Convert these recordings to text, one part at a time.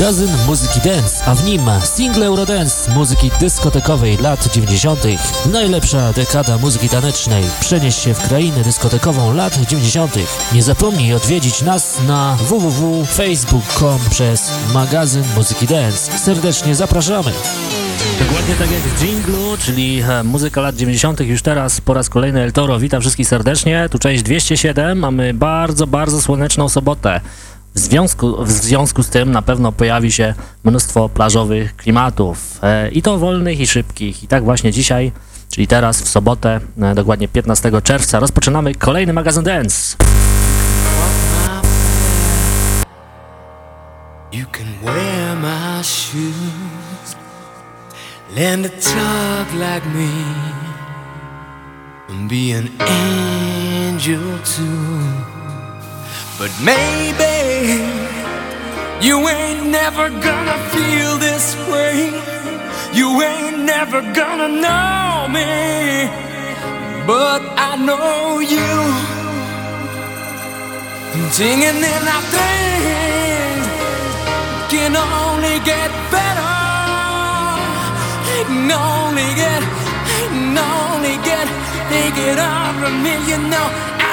magazyn muzyki dance, a w nim single Eurodance muzyki dyskotekowej lat 90. Najlepsza dekada muzyki tanecznej. Przenieś się w krainę dyskotekową lat 90. Nie zapomnij odwiedzić nas na www.facebook.com przez magazyn muzyki dance. Serdecznie zapraszamy. Dokładnie tak jak w jinglu, czyli e, muzyka lat 90. już teraz po raz kolejny El Toro. Witam wszystkich serdecznie. Tu część 207. Mamy bardzo, bardzo słoneczną sobotę. W związku, w związku z tym na pewno pojawi się mnóstwo plażowych klimatów. E, I to wolnych i szybkich. I tak właśnie dzisiaj, czyli teraz w sobotę, e, dokładnie 15 czerwca, rozpoczynamy kolejny magazyn Dance. You can wear my shoes Learn to talk like me and be an angel too. But maybe you ain't never gonna feel this way. You ain't never gonna know me. But I know you. Singing in our things can only get better can only get, can only get, take it all me. You know,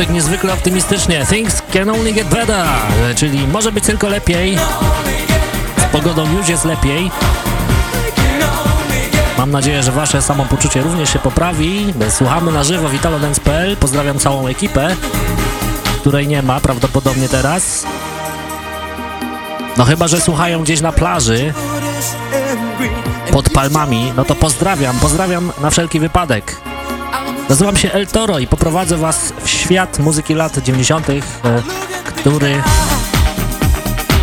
początek niezwykle optymistycznie. Things can only get better, czyli może być tylko lepiej. Z pogodą już jest lepiej. Mam nadzieję, że wasze samopoczucie również się poprawi. Słuchamy na żywo witalodance.pl. Pozdrawiam całą ekipę, której nie ma prawdopodobnie teraz. No chyba, że słuchają gdzieś na plaży pod palmami, no to pozdrawiam, pozdrawiam na wszelki wypadek. Nazywam się El Toro i poprowadzę was w świat muzyki lat 90., e, który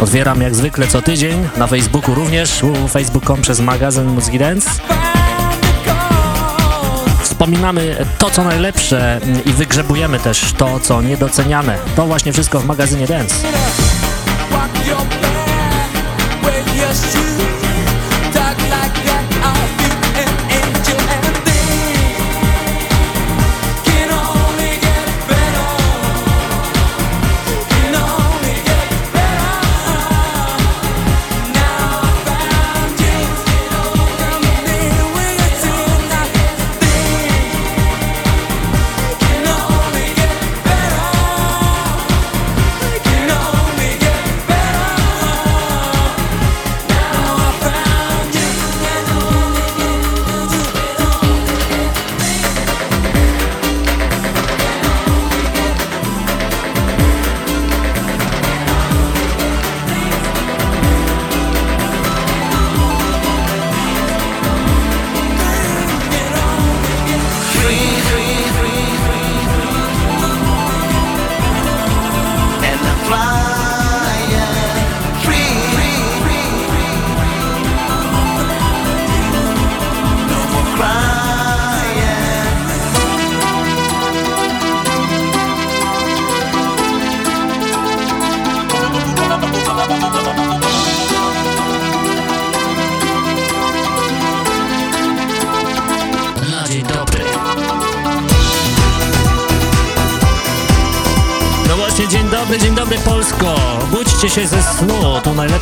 otwieram jak zwykle co tydzień, na Facebooku również, facebook.com przez magazyn Muzyki Dance. Wspominamy to, co najlepsze i wygrzebujemy też to, co niedoceniane. To właśnie wszystko w magazynie Dance.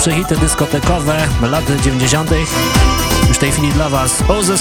Snu. To najlepsze hity dyskotekowe lat 90. Już w tej chwili dla Was Oze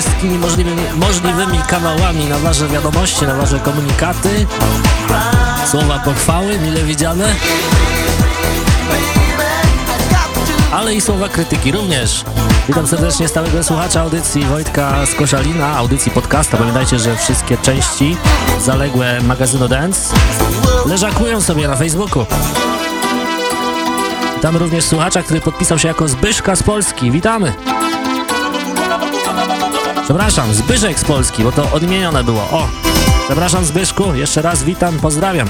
wszystkimi możliwymi, możliwymi kanałami na wasze wiadomości, na wasze komunikaty. Słowa pochwały, mile widziane. Ale i słowa krytyki również. Witam serdecznie stałego słuchacza audycji Wojtka z Koszalina, audycji podcasta. Pamiętajcie, że wszystkie części zaległe magazynu Dance leżakują sobie na Facebooku. Witamy również słuchacza, który podpisał się jako Zbyszka z Polski. Witamy! Przepraszam, Zbyszek z Polski, bo to odmienione było. O! Przepraszam Zbyszku, jeszcze raz witam, pozdrawiam.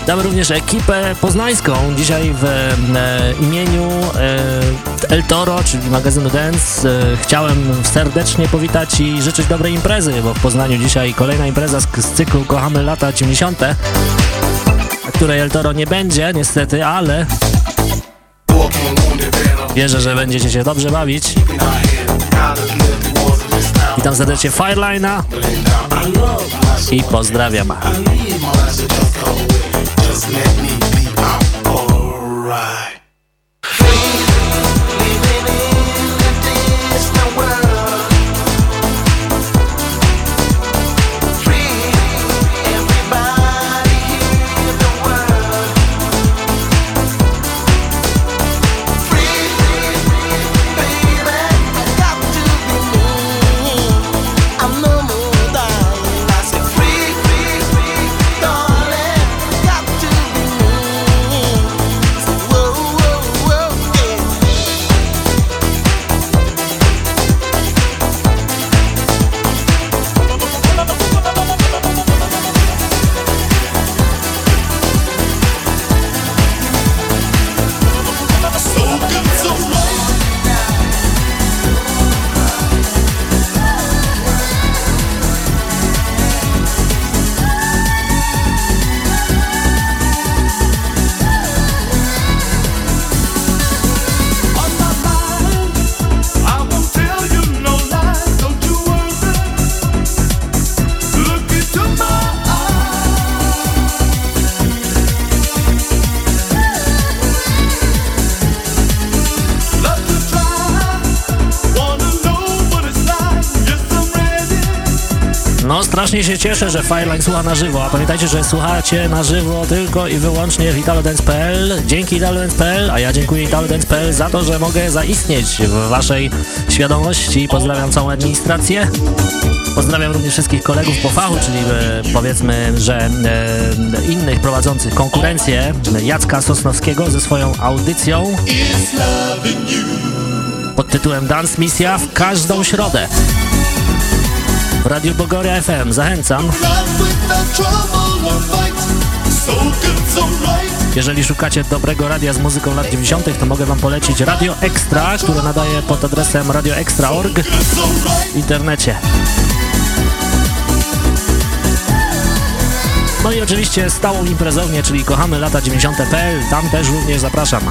Witamy również ekipę poznańską. Dzisiaj w e, imieniu e, El Toro, czyli magazynu Dance, e, chciałem serdecznie powitać i życzyć dobrej imprezy, bo w Poznaniu dzisiaj kolejna impreza z, z cyklu Kochamy lata 90 której El Toro nie będzie, niestety, ale wierzę, że będziecie się dobrze bawić. Witam serdecznie Fireline'a i pozdrawiam. Strasznie się cieszę, że Fireline słucha na żywo, a pamiętajcie, że słuchacie na żywo tylko i wyłącznie w italodance.pl. Dzięki italodance.pl, a ja dziękuję italodance.pl za to, że mogę zaistnieć w waszej świadomości. Pozdrawiam całą administrację. Pozdrawiam również wszystkich kolegów po fachu, czyli e, powiedzmy, że e, innych prowadzących konkurencję, Jacka Sosnowskiego ze swoją audycją pod tytułem Dance Misja w każdą środę. Radio Bogoria FM. Zachęcam. Jeżeli szukacie dobrego radia z muzyką lat 90., to mogę Wam polecić Radio Extra, które nadaje pod adresem radioextra.org w internecie. No i oczywiście stałą imprezownię, czyli kochamy lata 90.pl, tam też również zapraszam.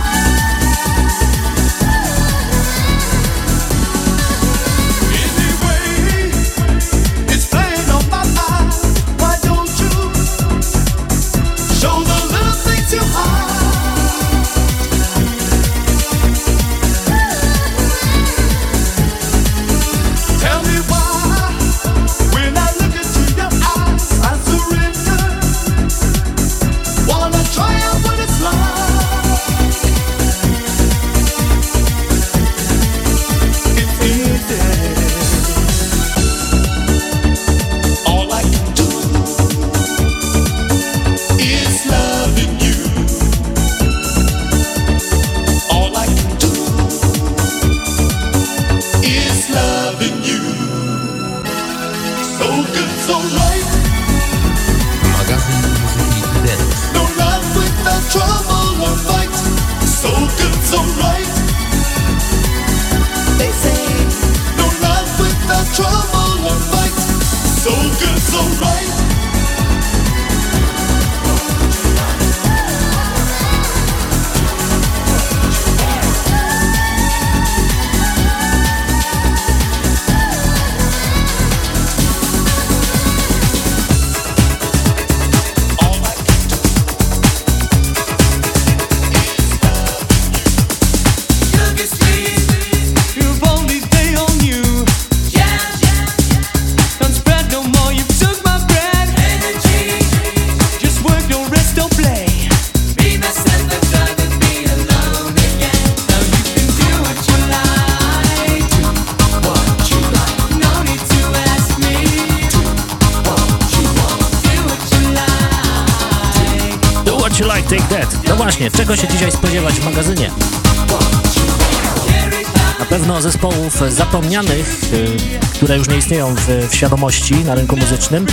No właśnie, czego się dzisiaj spodziewać w magazynie? Na pewno zespołów zapomnianych, y, które już nie istnieją w, w, świadomości na rynku muzycznym,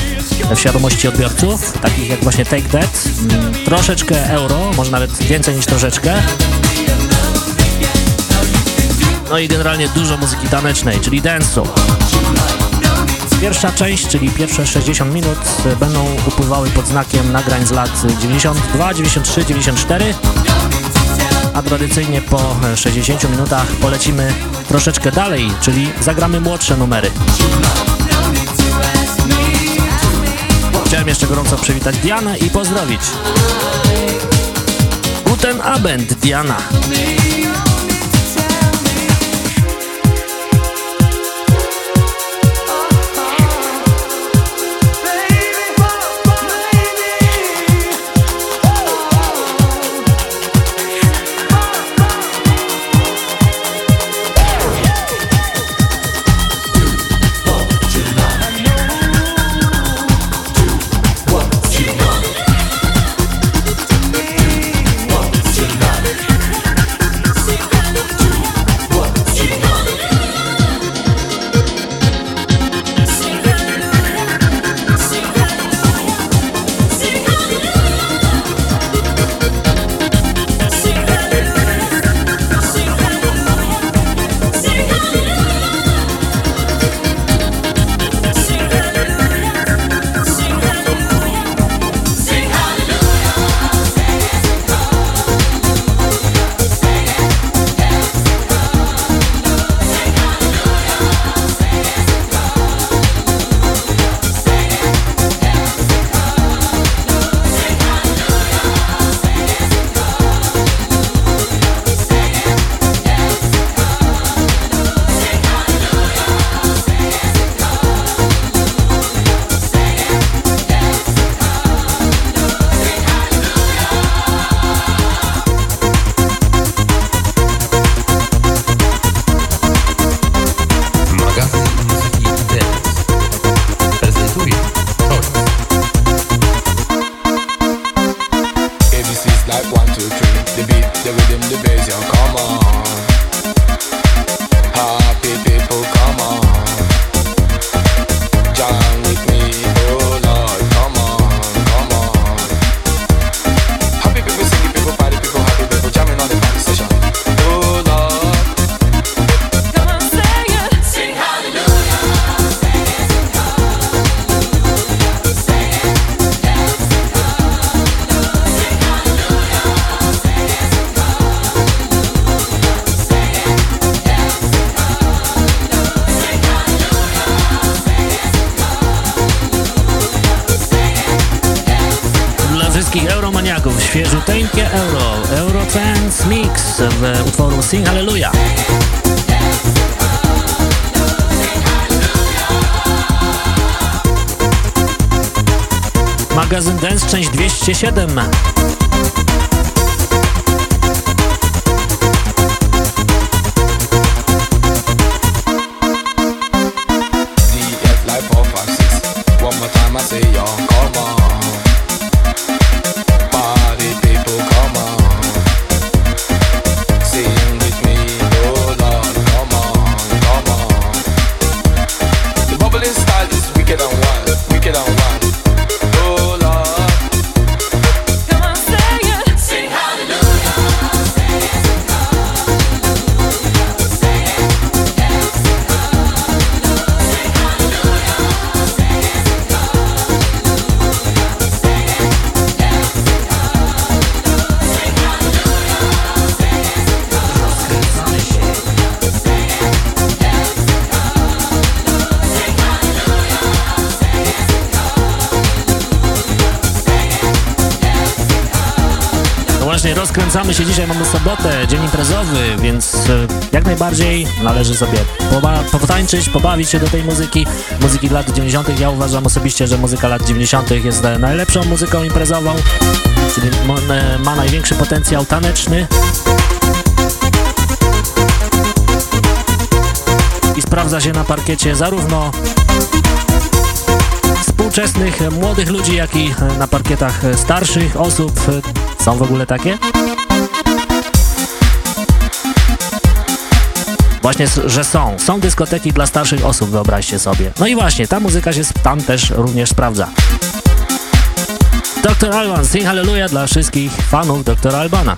w świadomości odbiorców, takich jak właśnie Take That, mm, troszeczkę euro, może nawet więcej niż troszeczkę. No i generalnie dużo muzyki tanecznej, czyli dance'u. Pierwsza część, czyli pierwsze 60 minut będą upływały pod znakiem nagrań z lat 92, 93, 94 a tradycyjnie po 60 minutach polecimy troszeczkę dalej, czyli zagramy młodsze numery. Chciałem jeszcze gorąco przywitać Dianę i pozdrowić. Guten Abend, Diana. Najbardziej należy sobie poba potańczyć, pobawić się do tej muzyki, muzyki lat 90. Ja uważam osobiście, że muzyka lat 90. jest najlepszą muzyką imprezową, czyli ma największy potencjał taneczny. I sprawdza się na parkiecie zarówno współczesnych młodych ludzi, jak i na parkietach starszych osób. Są w ogóle takie? Właśnie, że są. Są dyskoteki dla starszych osób, wyobraźcie sobie. No i właśnie, ta muzyka się tam też również sprawdza. Dr. Alban, sing hallelujah dla wszystkich fanów Dr. Albana.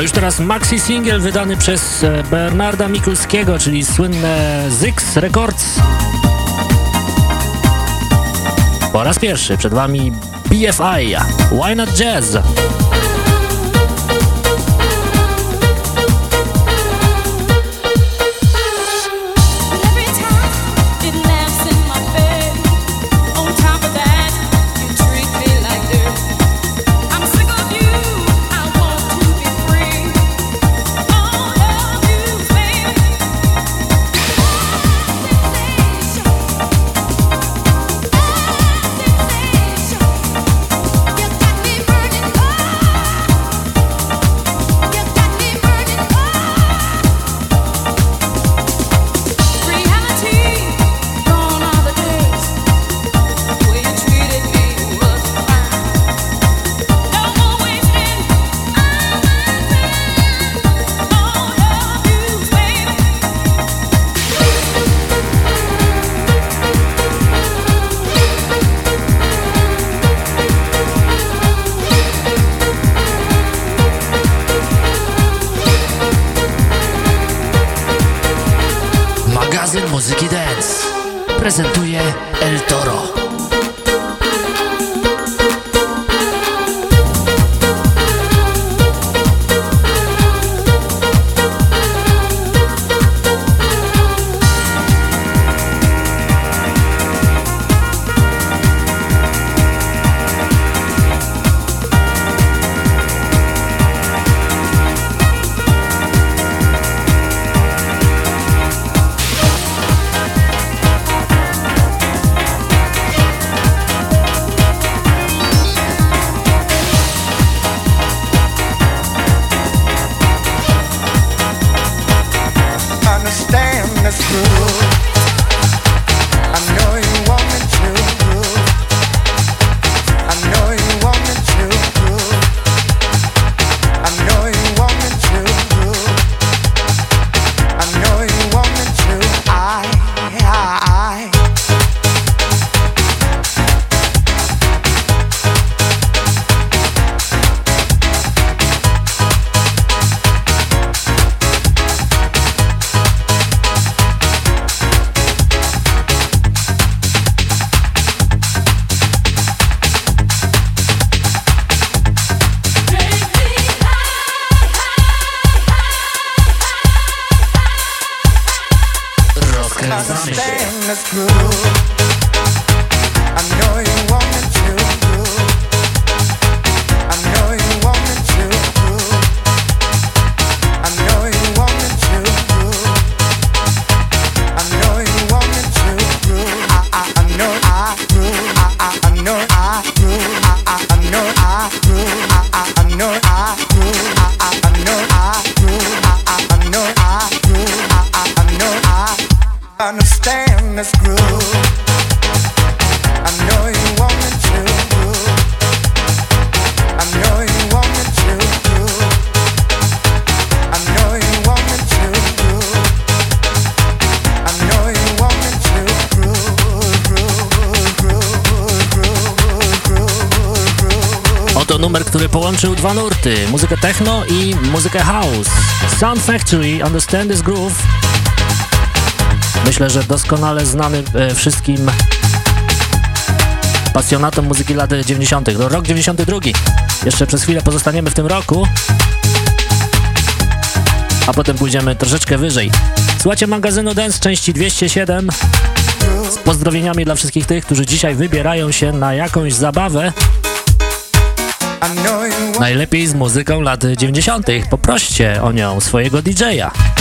A już teraz maxi single wydany przez e, Bernarda Mikulskiego, czyli słynne Zyx Records. Po raz pierwszy przed Wami BFI, Why Not Jazz? presentó połączył dwa nurty, muzykę techno i muzykę house. Sound Factory, Understand This Groove. Myślę, że doskonale znany e, wszystkim pasjonatom muzyki lat 90. To rok 92. Jeszcze przez chwilę pozostaniemy w tym roku, a potem pójdziemy troszeczkę wyżej. Słuchajcie magazynu Dance części 207 z pozdrowieniami dla wszystkich tych, którzy dzisiaj wybierają się na jakąś zabawę. Najlepiej z muzyką lat 90. Poproście o nią swojego DJ-a.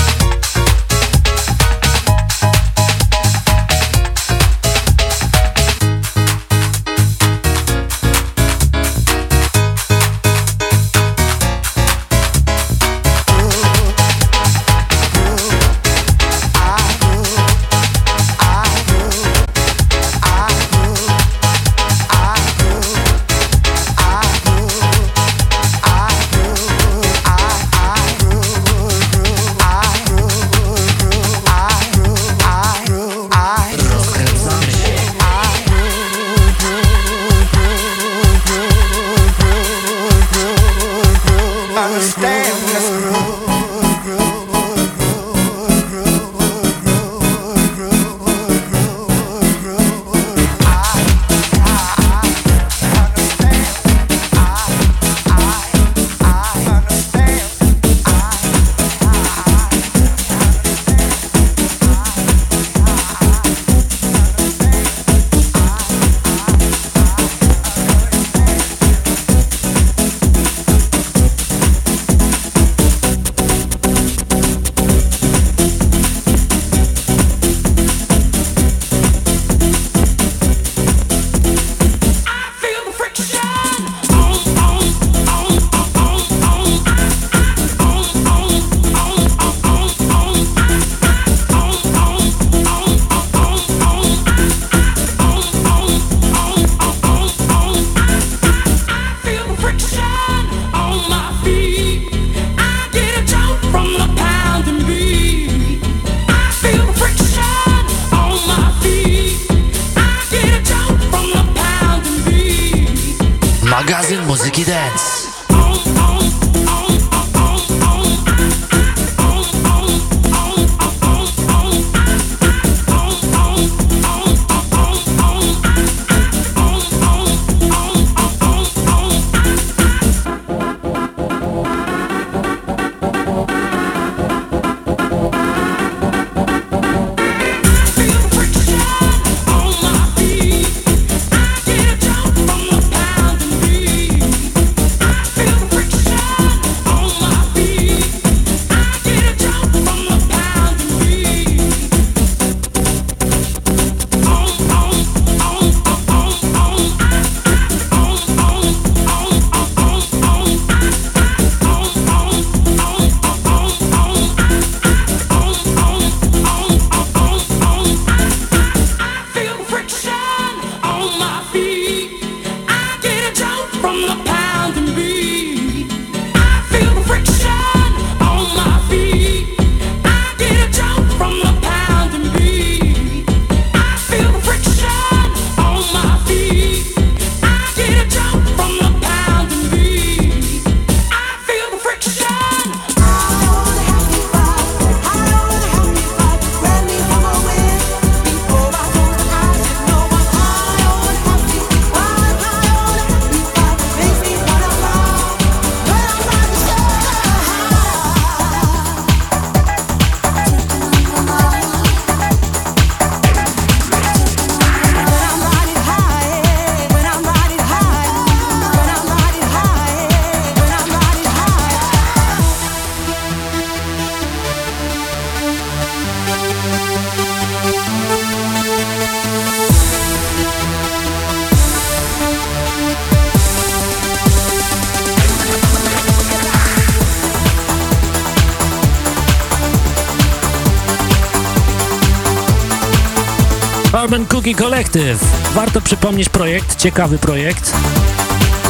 Cookie Collective. Warto przypomnieć projekt, ciekawy projekt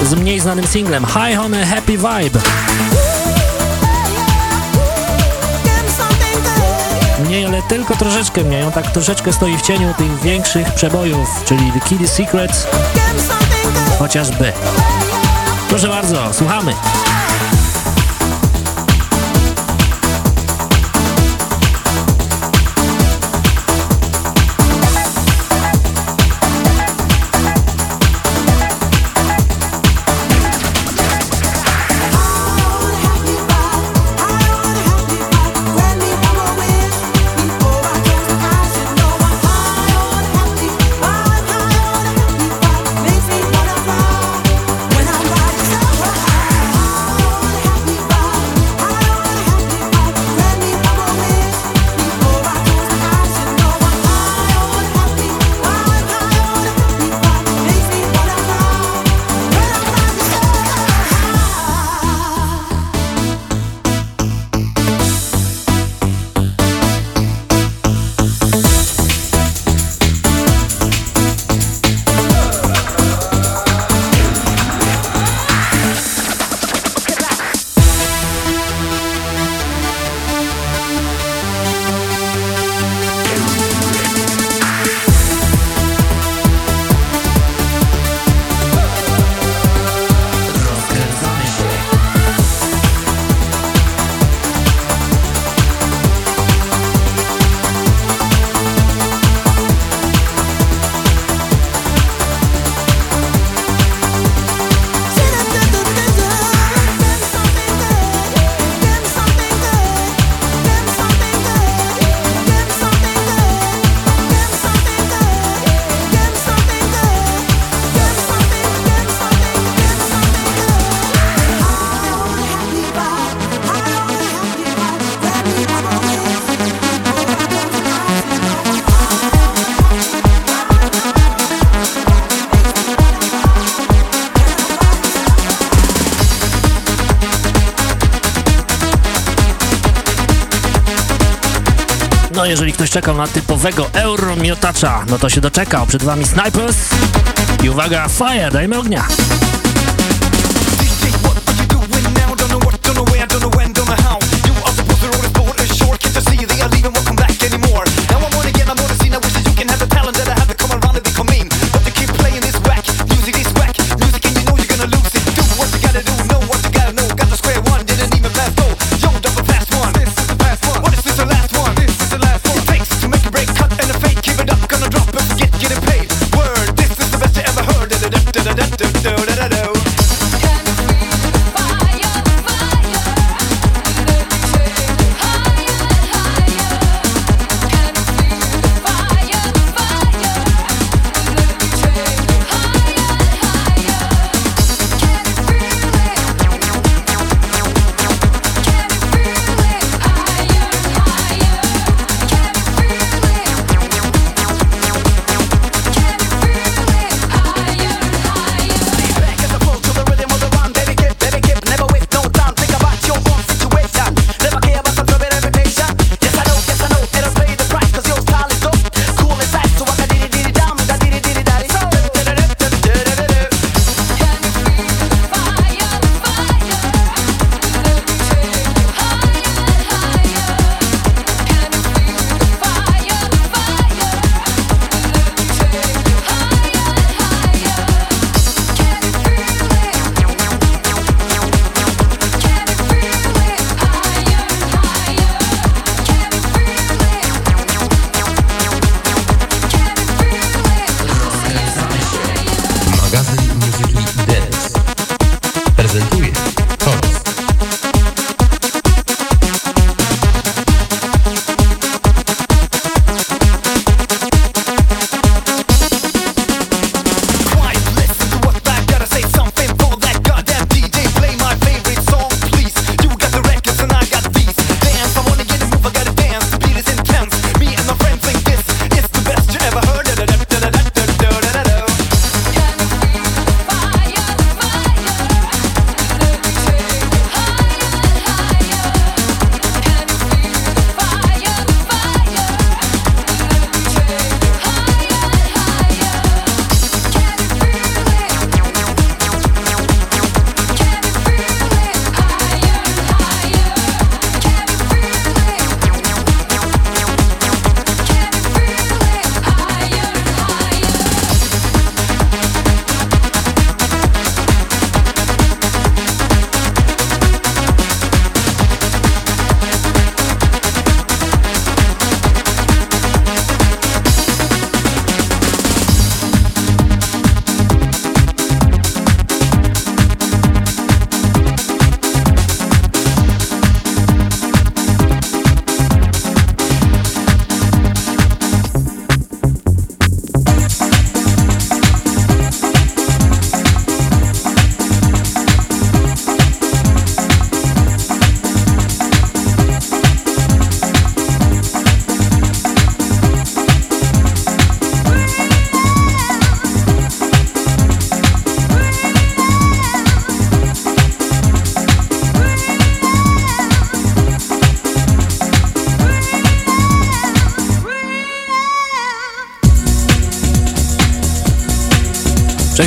z mniej znanym singlem High on a Happy Vibe. Mniej, ale tylko troszeczkę mniej. On tak troszeczkę stoi w cieniu tych większych przebojów, czyli The Kitty Secret chociażby. Proszę bardzo, słuchamy. Ktoś czekał na typowego euromiotacza, no to się doczekał. Przed wami Snipers i uwaga, fire, dajmy ognia.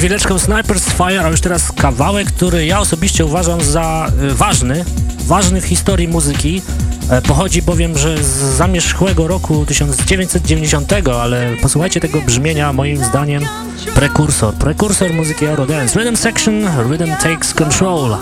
Chwileczką Sniper's Fire, a już teraz kawałek, który ja osobiście uważam za y, ważny, ważny w historii muzyki. E, pochodzi bowiem, że z zamierzchłego roku 1990, ale posłuchajcie tego brzmienia, moim zdaniem prekursor, prekursor muzyki Eurodance. Rhythm Section, Rhythm Takes Control.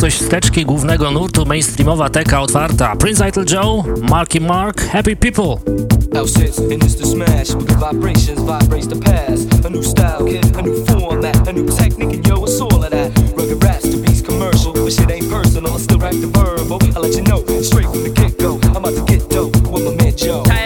Coś wsteczki głównego nurtu, mainstreamowa teka otwarta. Prince Idol Joe, Marky Mark, Happy People. and it's the smash with the vibrations vibrates the past. A new style, kid, a new format, a new technique, and yo, it's all of that. Rugged to beats commercial, but shit ain't personal. I still rack the verbal. I let you know straight from the get go. I'm about to get dope with my man Joe.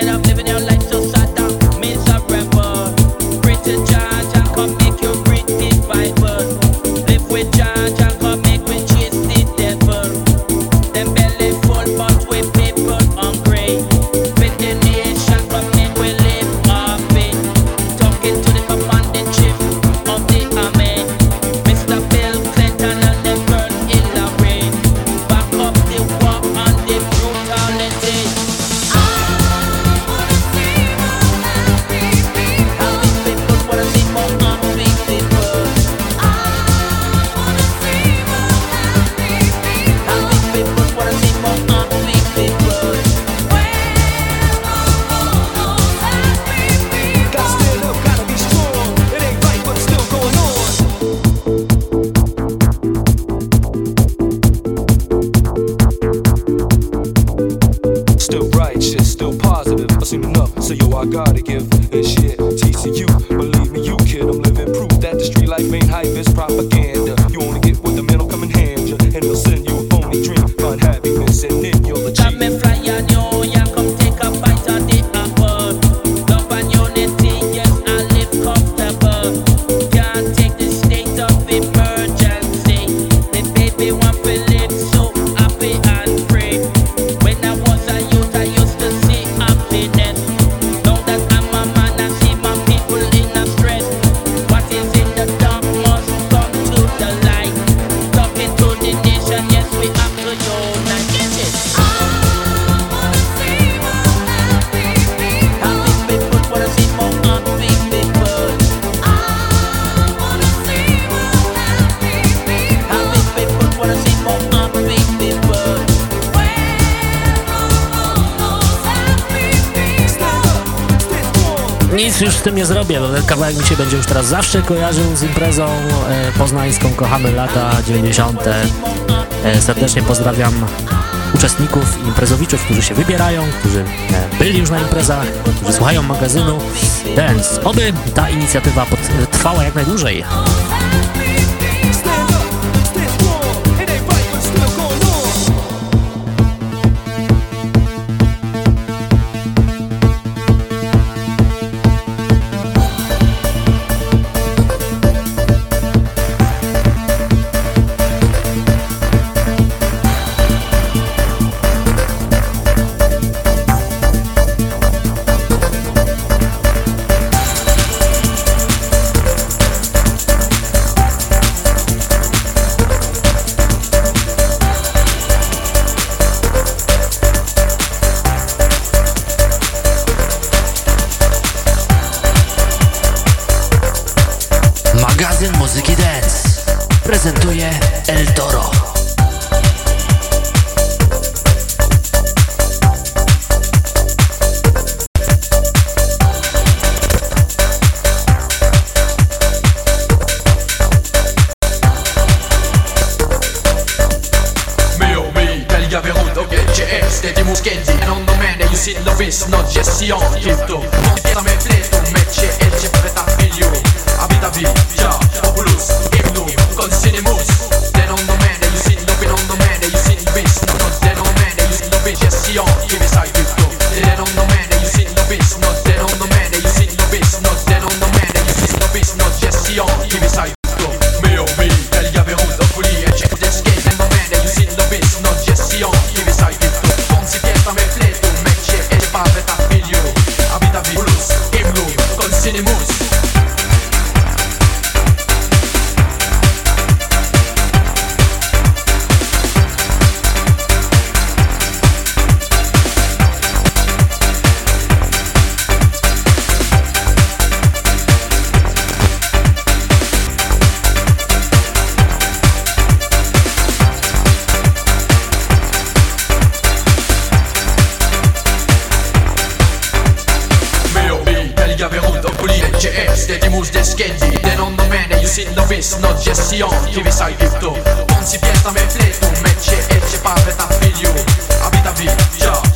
Teraz zawsze kojarzył z imprezą e, poznańską. Kochamy lata 90. E, serdecznie pozdrawiam uczestników imprezowiczów, którzy się wybierają, którzy e, byli już na imprezach, którzy słuchają magazynu Dance. Oby ta inicjatywa trwała jak najdłużej. Sin dovessi no gestion Chi vi sa il tutto Non si piesta me fleto Mecce e ce each other figlio A vita via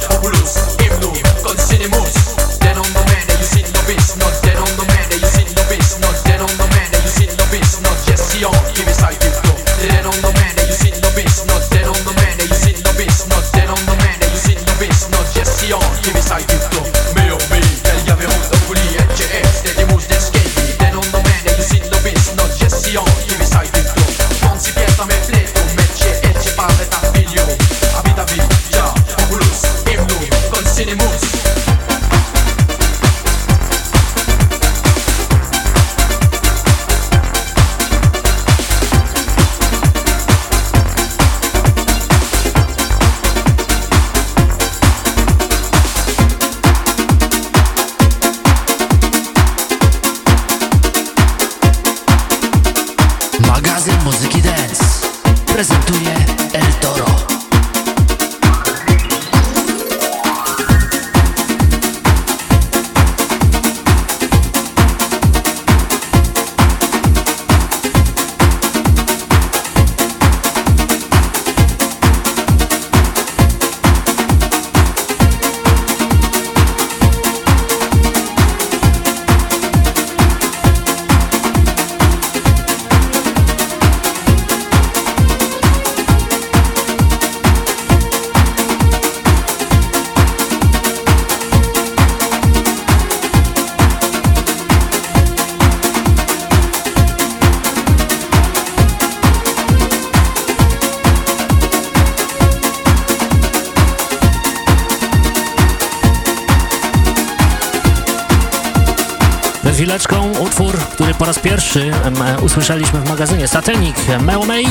usłyszeliśmy w magazynie Satanik Meo May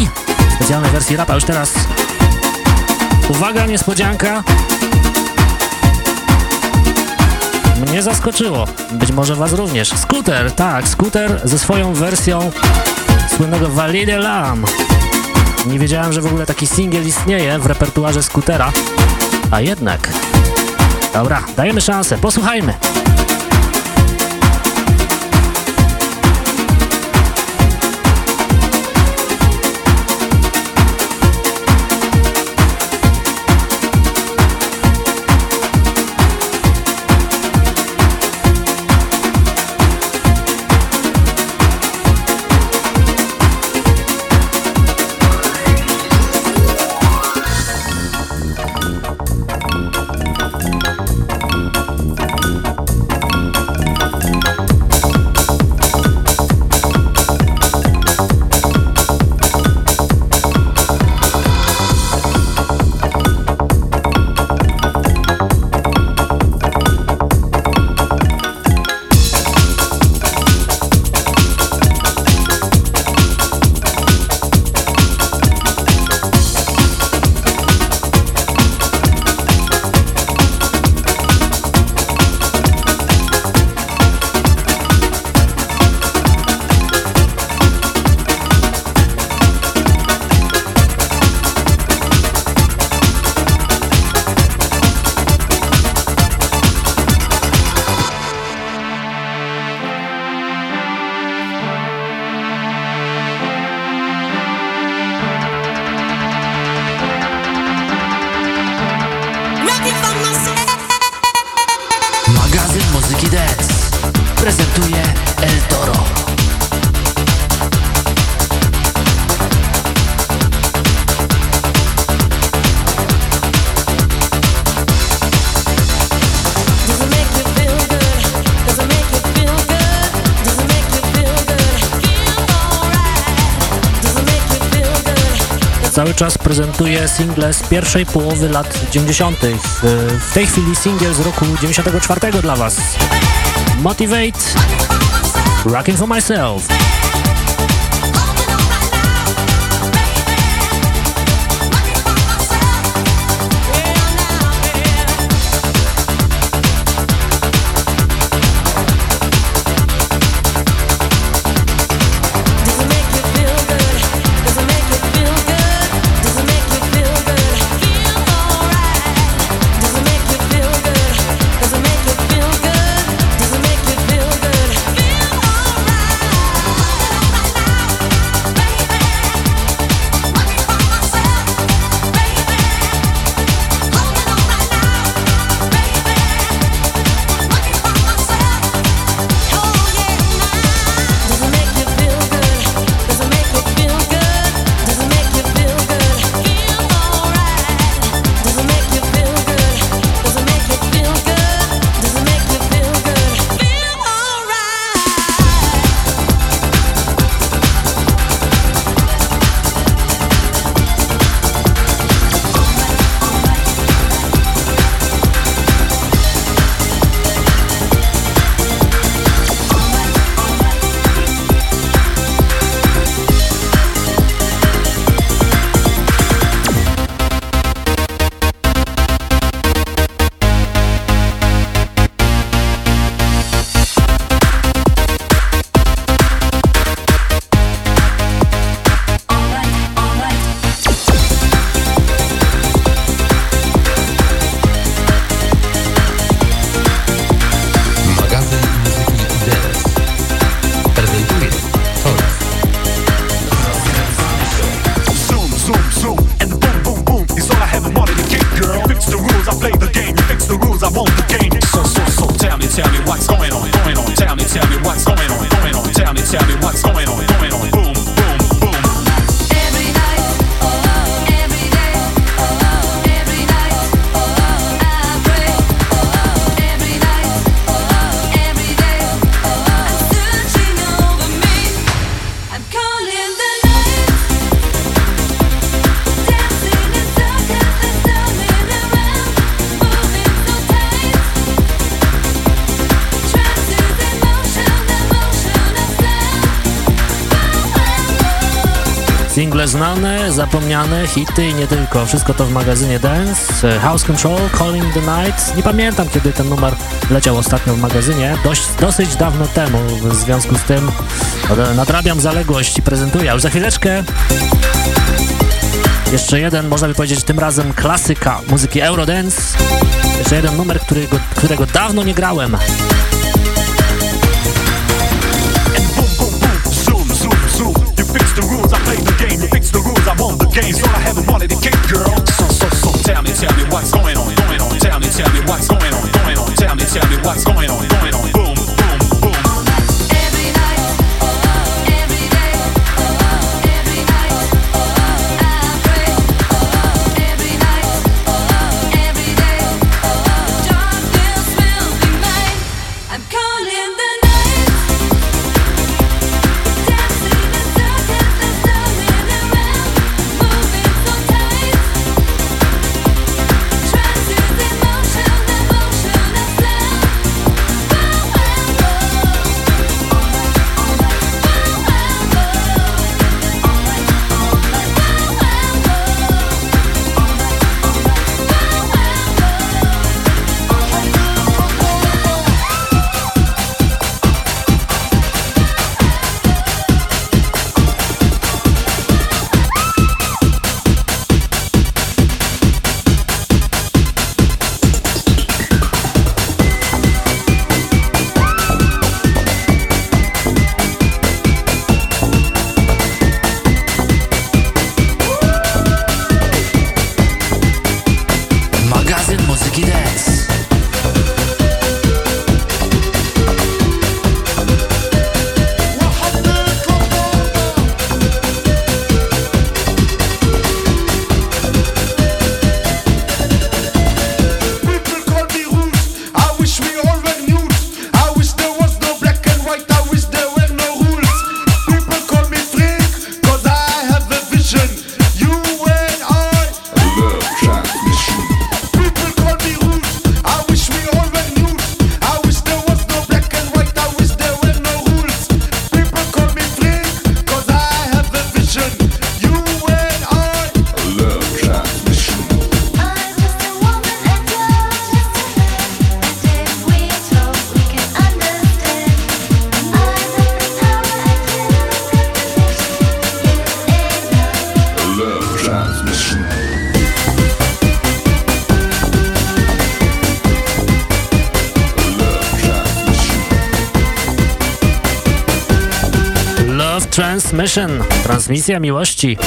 w specjalnej wersji rapa. Już teraz uwaga, niespodzianka. Mnie zaskoczyło. Być może was również. Scooter, tak, Scooter ze swoją wersją słynnego Valide Lam. Nie wiedziałem, że w ogóle taki singiel istnieje w repertuarze Scootera. A jednak. Dobra, dajemy szansę, posłuchajmy. Cały czas prezentuje single z pierwszej połowy lat 90. W tej chwili single z roku 94 dla Was. Motivate, Rocking for Myself. Hity i nie tylko. Wszystko to w magazynie Dance. House Control, Calling the Night. Nie pamiętam, kiedy ten numer leciał ostatnio w magazynie. Dość, dosyć dawno temu. W związku z tym nadrabiam zaległość i prezentuję. Już za chwileczkę jeszcze jeden, można by powiedzieć, tym razem klasyka muzyki Eurodance. Jeszcze jeden numer, którego, którego dawno nie grałem. Games, all I ever wanted Transmisja miłości.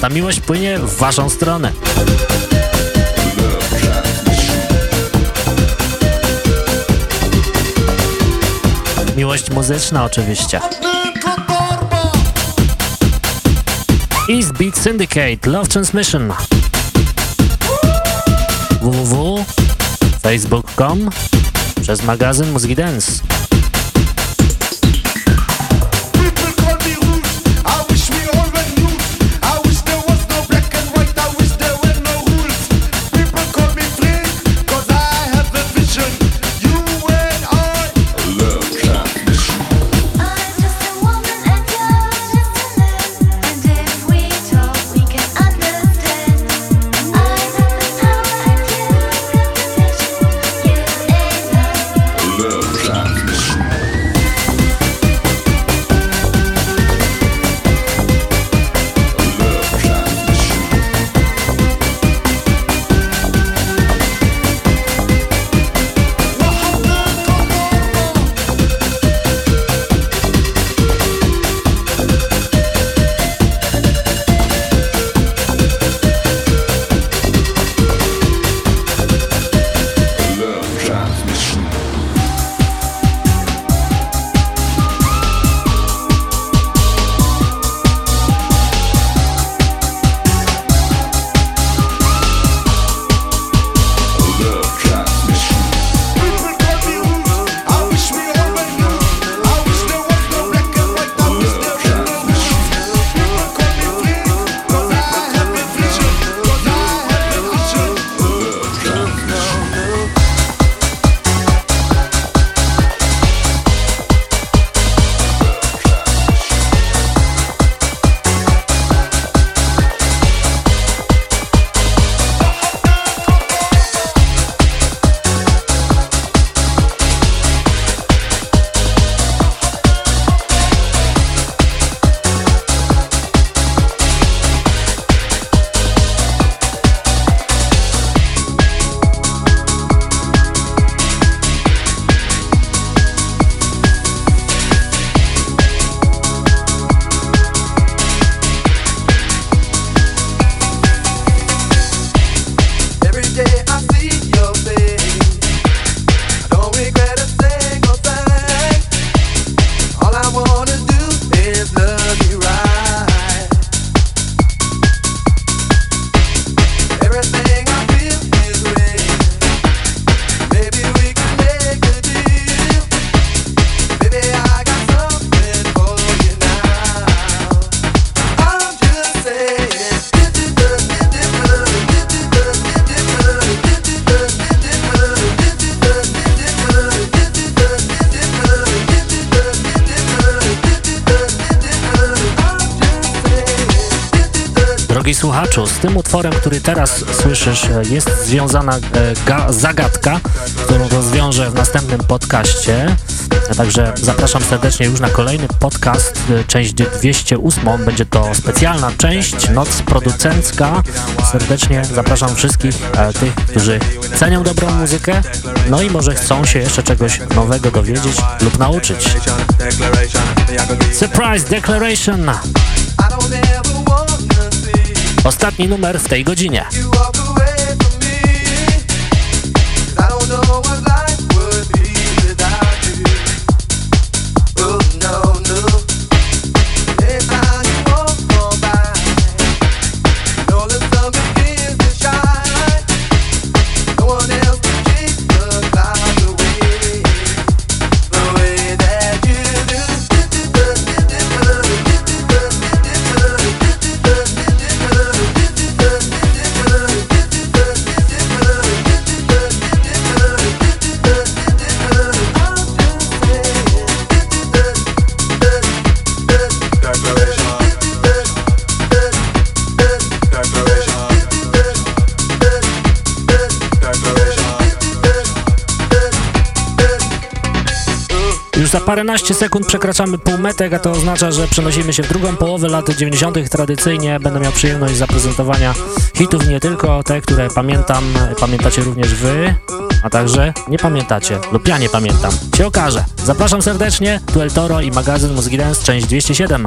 Ta miłość płynie w waszą stronę. Miłość muzyczna oczywiście. East Beat Syndicate, Love Transmission. www.facebook.com przez magazyn Muzyki Dance. Utworem, który teraz słyszysz, e, jest związana e, zagadka, którą rozwiążę w następnym podcaście. Także zapraszam serdecznie już na kolejny podcast, e, część 208. Będzie to specjalna część, noc producencka. Serdecznie zapraszam wszystkich tych, którzy cenią dobrą muzykę, no i może chcą się jeszcze czegoś nowego dowiedzieć lub nauczyć. Surprise Declaration! Ostatni numer w tej godzinie. Paręnaście sekund przekraczamy półmetek, a to oznacza, że przenosimy się w drugą połowę lat 90. Tradycyjnie będę miał przyjemność zaprezentowania hitów, nie tylko te, które pamiętam, pamiętacie również wy. a także nie pamiętacie, lub ja nie pamiętam, się okaże. Zapraszam serdecznie, tu El Toro i magazyn Muzyki Dance, część 207.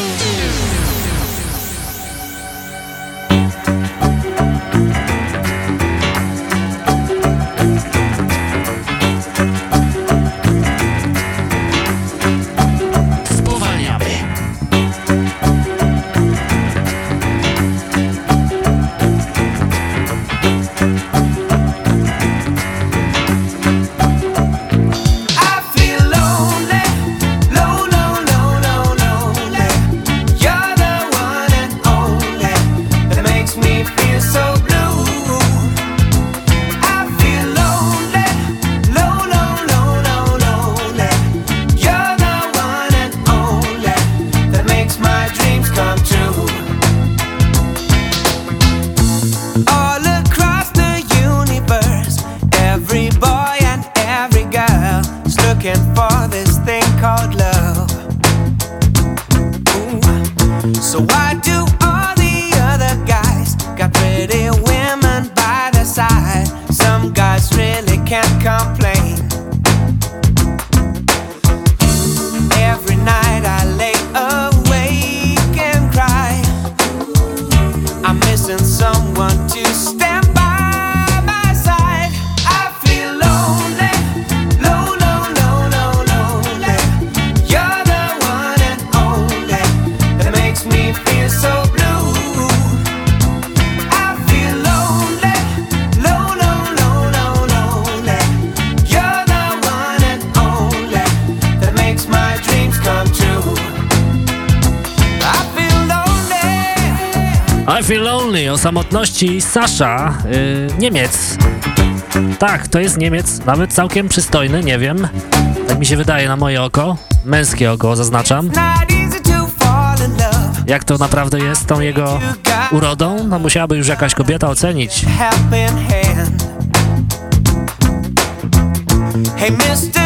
Samotności Sasza, yy, Niemiec. Tak, to jest Niemiec, nawet całkiem przystojny, nie wiem. Tak mi się wydaje na moje oko. Męskie oko, zaznaczam. Jak to naprawdę jest tą jego urodą? No musiałaby już jakaś kobieta ocenić. Hey Mr.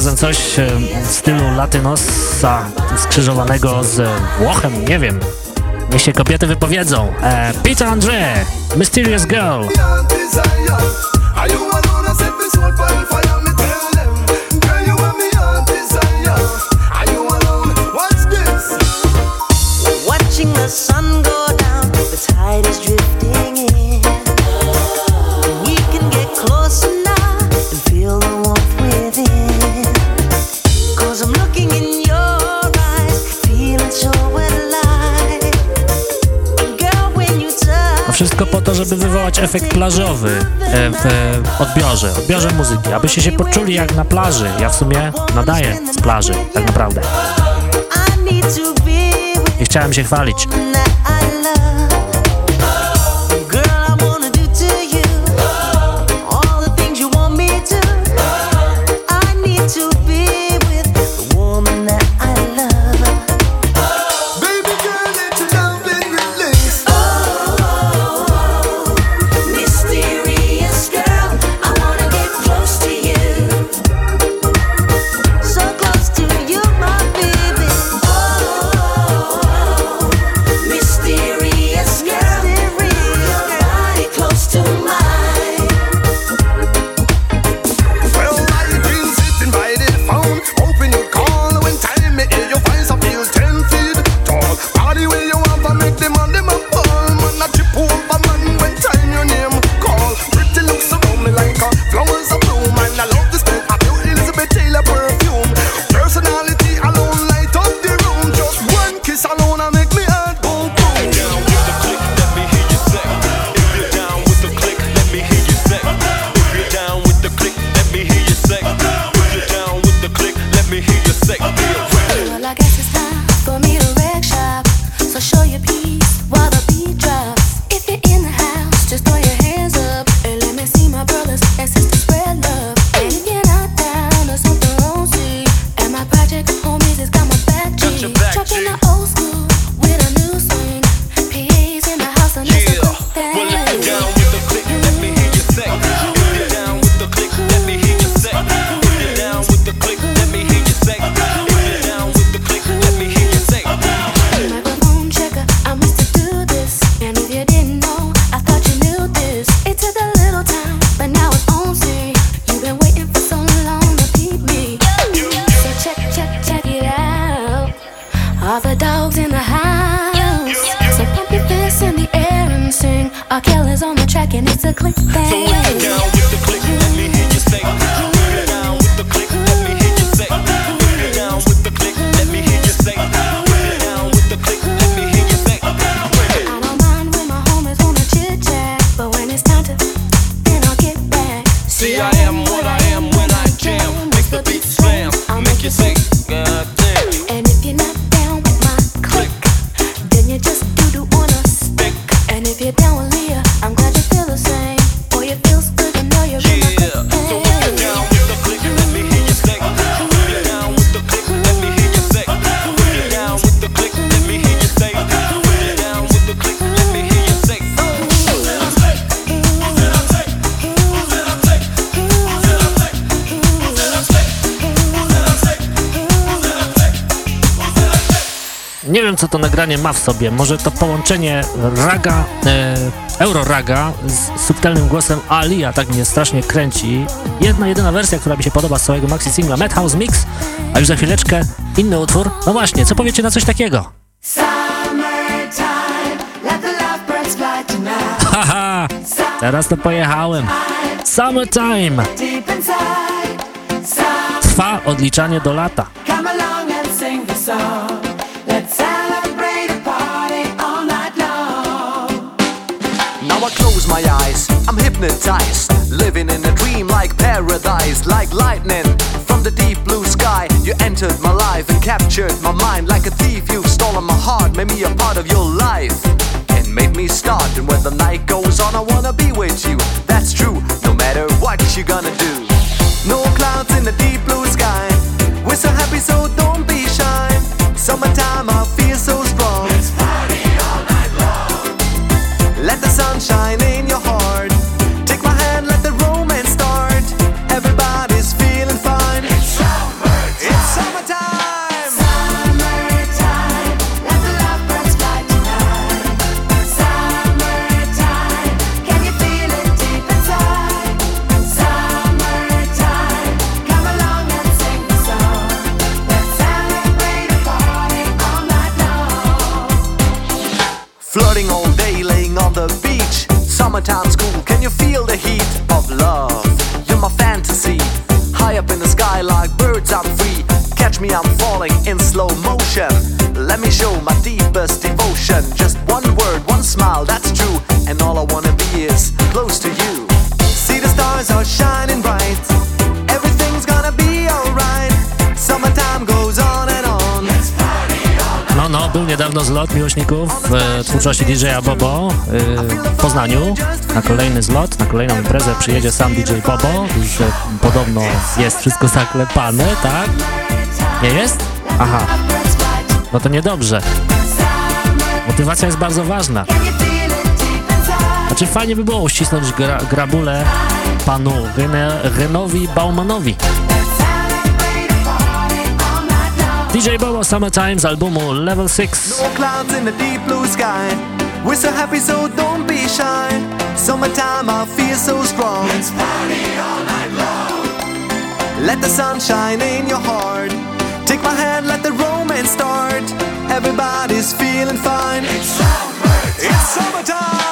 razem coś e, w stylu latynosa skrzyżowanego z Włochem, nie wiem. Niech się kobiety wypowiedzą. E, Peter Andre, Mysterious Girl. wywołać efekt plażowy e, w odbiorze, odbiorze muzyki, abyście się poczuli jak na plaży. Ja w sumie nadaję z plaży, tak naprawdę. Nie chciałem się chwalić. ma w sobie. Może to połączenie raga, e, euroraga z subtelnym głosem Alia tak mnie strasznie kręci. Jedna, jedyna wersja, która mi się podoba z całego maxi singla Madhouse Mix, a już za chwileczkę inny utwór. No właśnie, co powiecie na coś takiego? Haha, teraz to pojechałem. Summertime! Trwa odliczanie do lata. Come along and sing the song. Now I close my eyes, I'm hypnotized. Living in a dream like paradise, like lightning from the deep blue sky. You entered my life and captured my mind like a thief. You've stolen my heart, made me a part of your life. And made me start. And when the night goes on, I wanna be with you. That's true, no matter what you're gonna do. No clouds in the deep blue sky. We're so happy, so don't be shy. Summertime, I feel so Me, I'm falling in slow motion. Let me show my deepest devotion. Just one word, one smile, that's true. And all I wanna be is close to you. See the stars are shining bright. Everything's gonna be alright. Summertime goes on and on. No, no, był niedawno zlot miłośników e, twórczości DJ-a Bobo e, w Poznaniu. Na kolejny zlot, na kolejną imprezę przyjedzie sam DJ Bobo, że podobno jest wszystko zaklepane, tak? Nie jest? Aha, no to niedobrze. Motywacja jest bardzo ważna. Znaczy fajnie by było uścisnąć gra, grabulę panu Rene, Renowi Baumanowi. DJ Bobo Summertime z albumu Level 6. No clouds in the deep blue sky. We're so happy, so don't be shy. Summertime, I feel so strong. Let's party all night long. Let the sun shine in your heart. Take my hand, let the romance start. Everybody's feeling fine. It's summertime. It's summertime.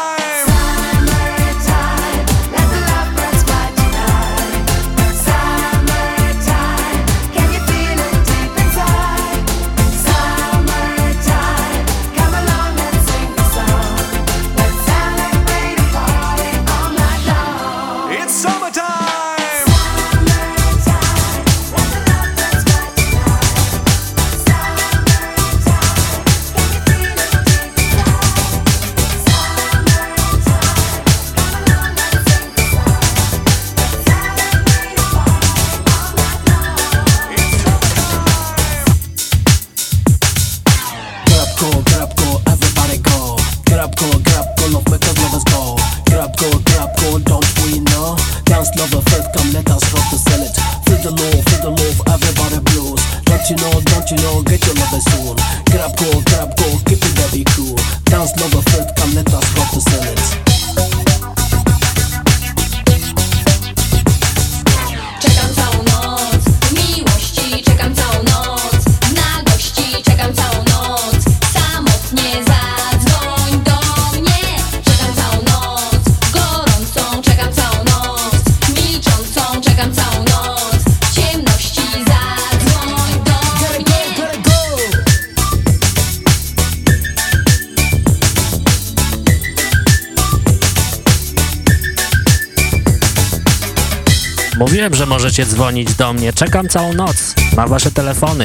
Możecie dzwonić do mnie. Czekam całą noc na wasze telefony.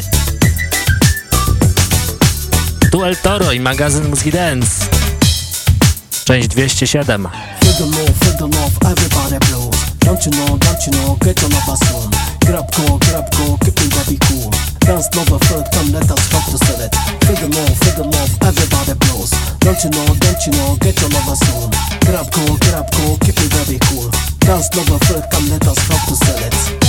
Tu El Toro i magazyn Muzyki Dance. Część 207. Feel the love, feel the love, everybody blues. Don't you know, don't you know, get it baby cool. Dance come let us everybody. Don't you know, don't you know, get it baby cool. Dance lover first, come let us rock to sell it.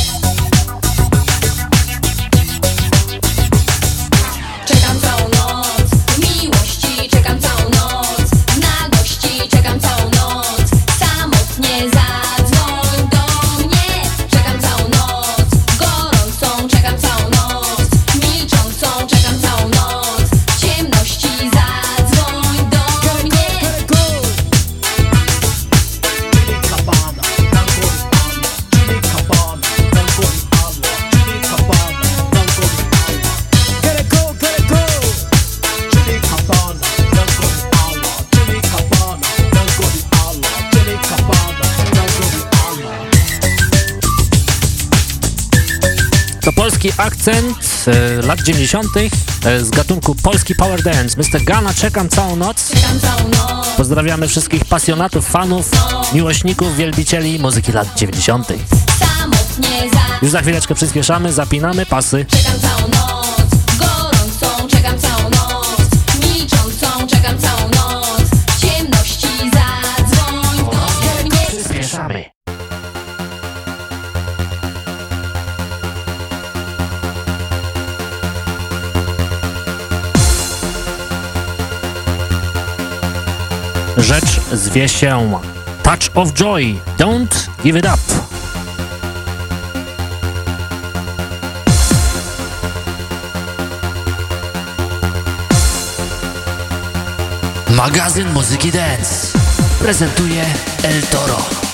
Akcent e, lat 90. E, z gatunku polski power dance. Mr. Gana, czekam całą noc. Pozdrawiamy wszystkich pasjonatów, fanów, miłośników, wielbicieli muzyki lat 90. samotnie zadzwoń. Już za chwileczkę przyspieszamy, zapinamy pasy. Czekam całą noc, rzecz zwie się Touch of Joy, Don't Give It Up. Magazyn Muzyki Dance prezentuje El Toro.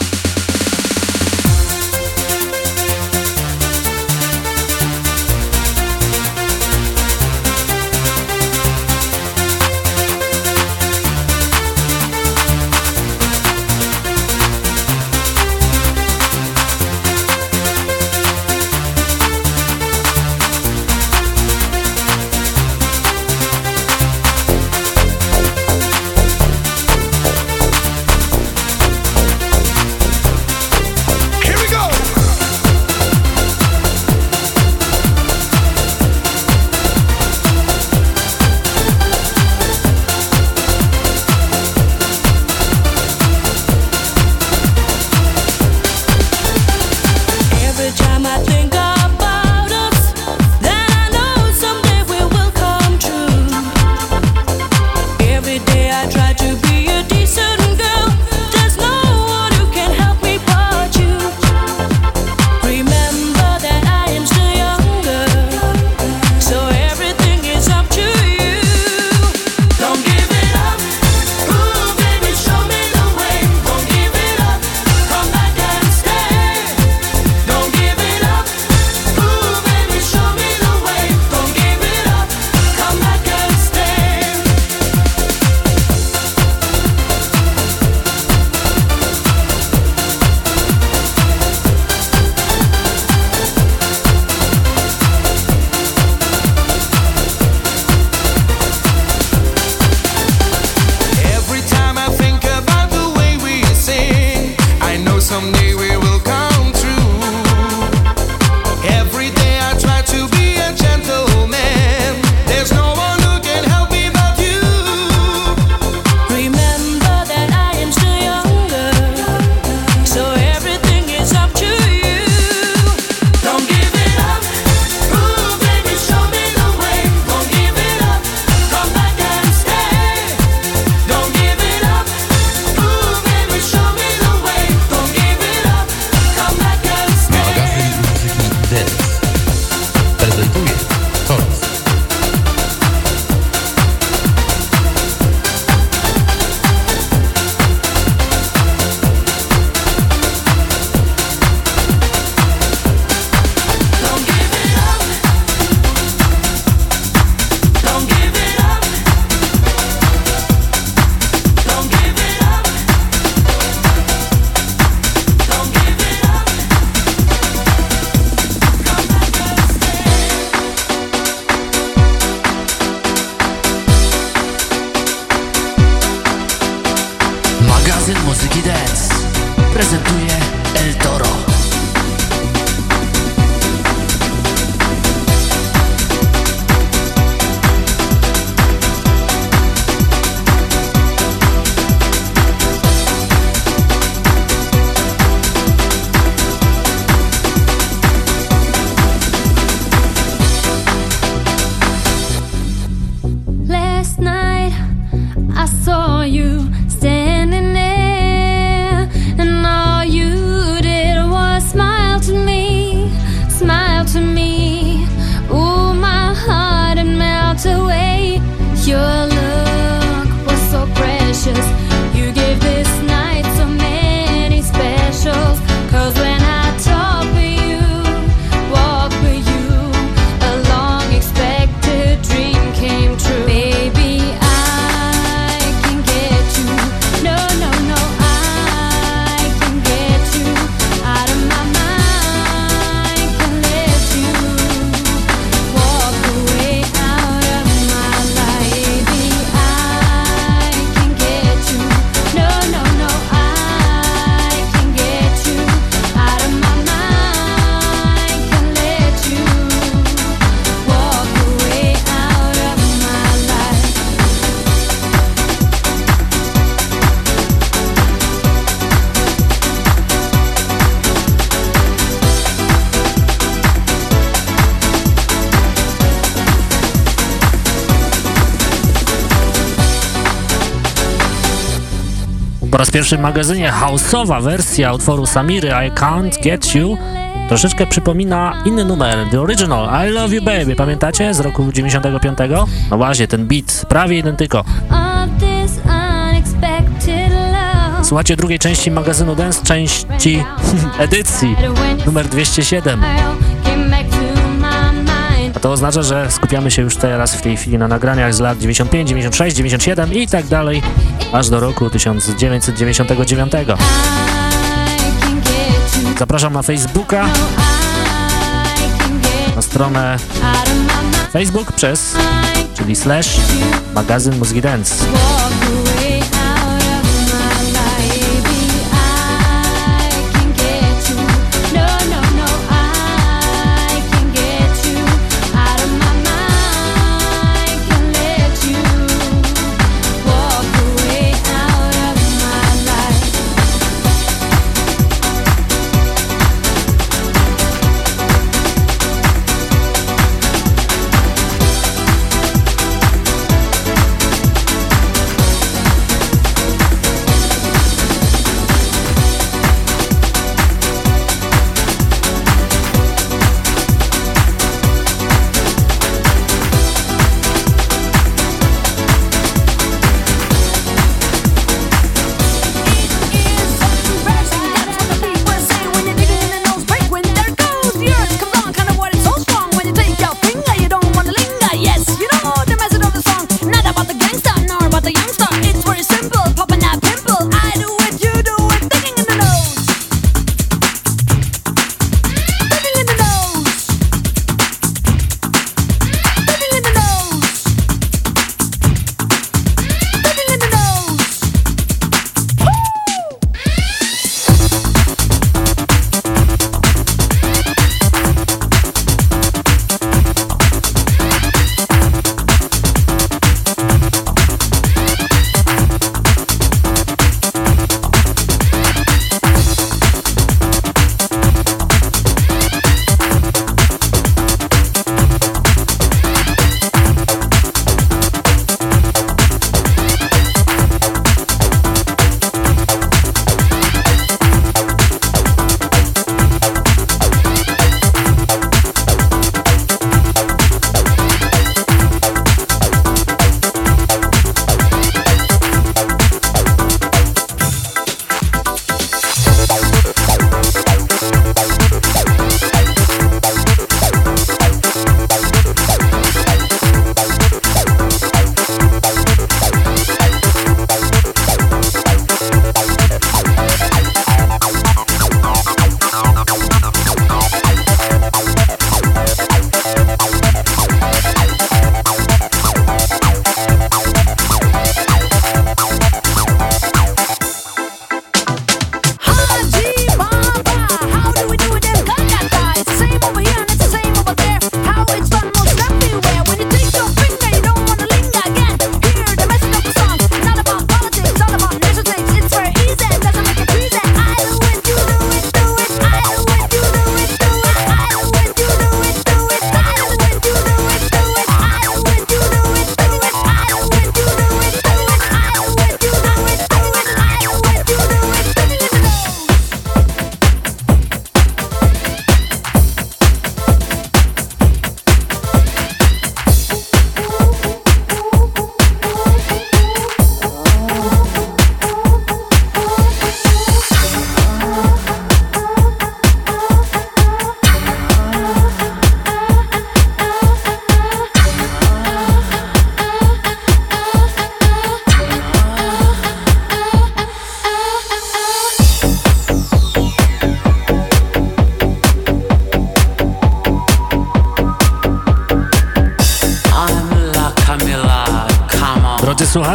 raz pierwszy w magazynie house'owa wersja utworu Samiry I Can't Get You troszeczkę przypomina inny numer, The Original, I Love You Baby, pamiętacie? Z roku 95? No właśnie, ten beat, prawie identyko. Słuchajcie drugiej części magazynu Dance, części edycji numer 207. To oznacza, że skupiamy się już teraz w tej chwili na nagraniach z lat 95, 96, 97 i tak dalej, aż do roku 1999. Zapraszam na Facebooka, na stronę Facebook przez, czyli slash magazyn Muzyki Dance.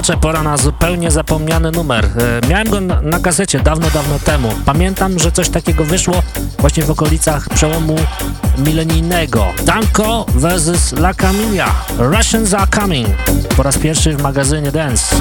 Słuchacze, pora na zupełnie zapomniany numer. E, miałem go na, kasecie dawno, dawno temu. Pamiętam, że coś takiego wyszło właśnie w okolicach przełomu milenijnego. Danko vs La Camilla. Russians are coming. Po raz pierwszy w magazynie Dance.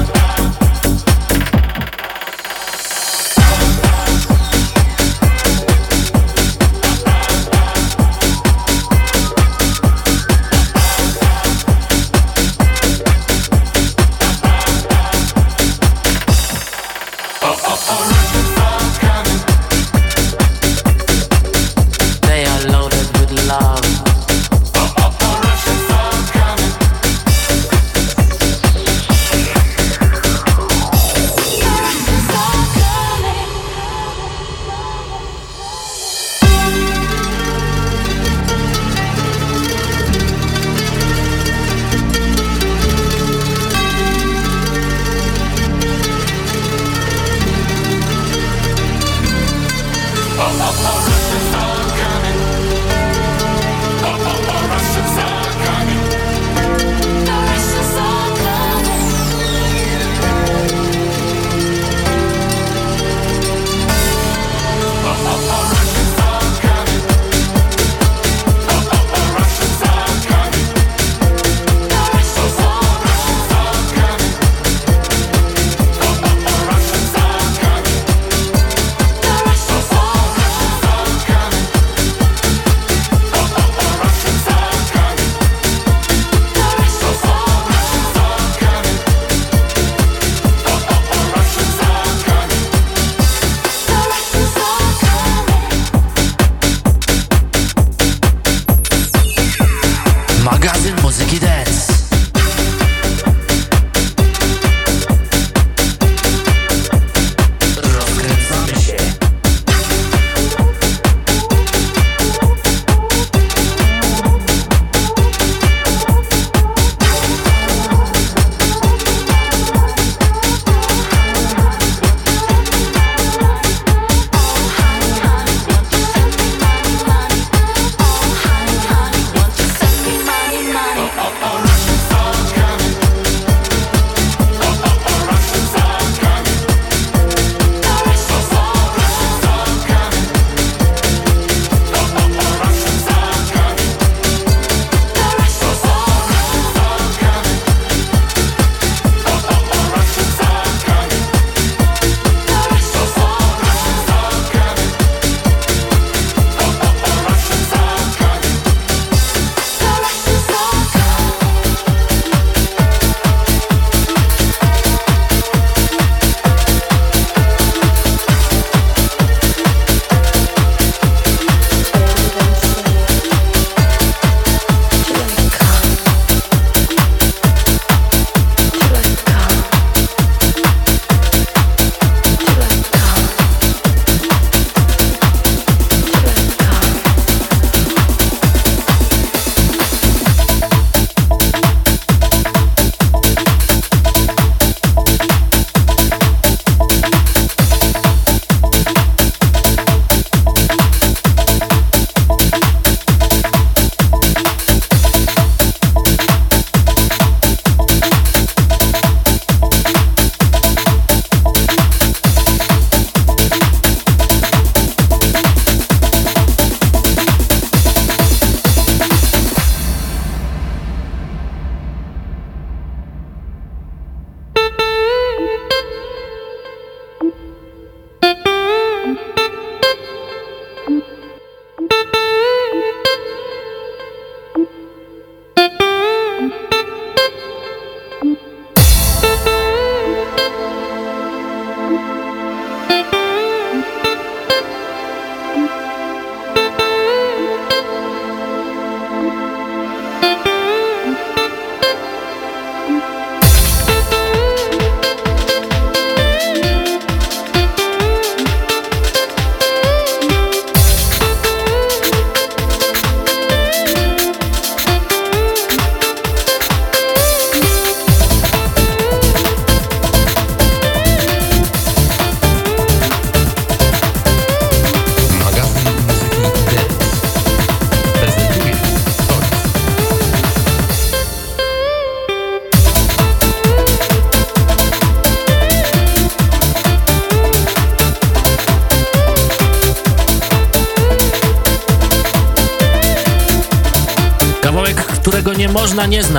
好きで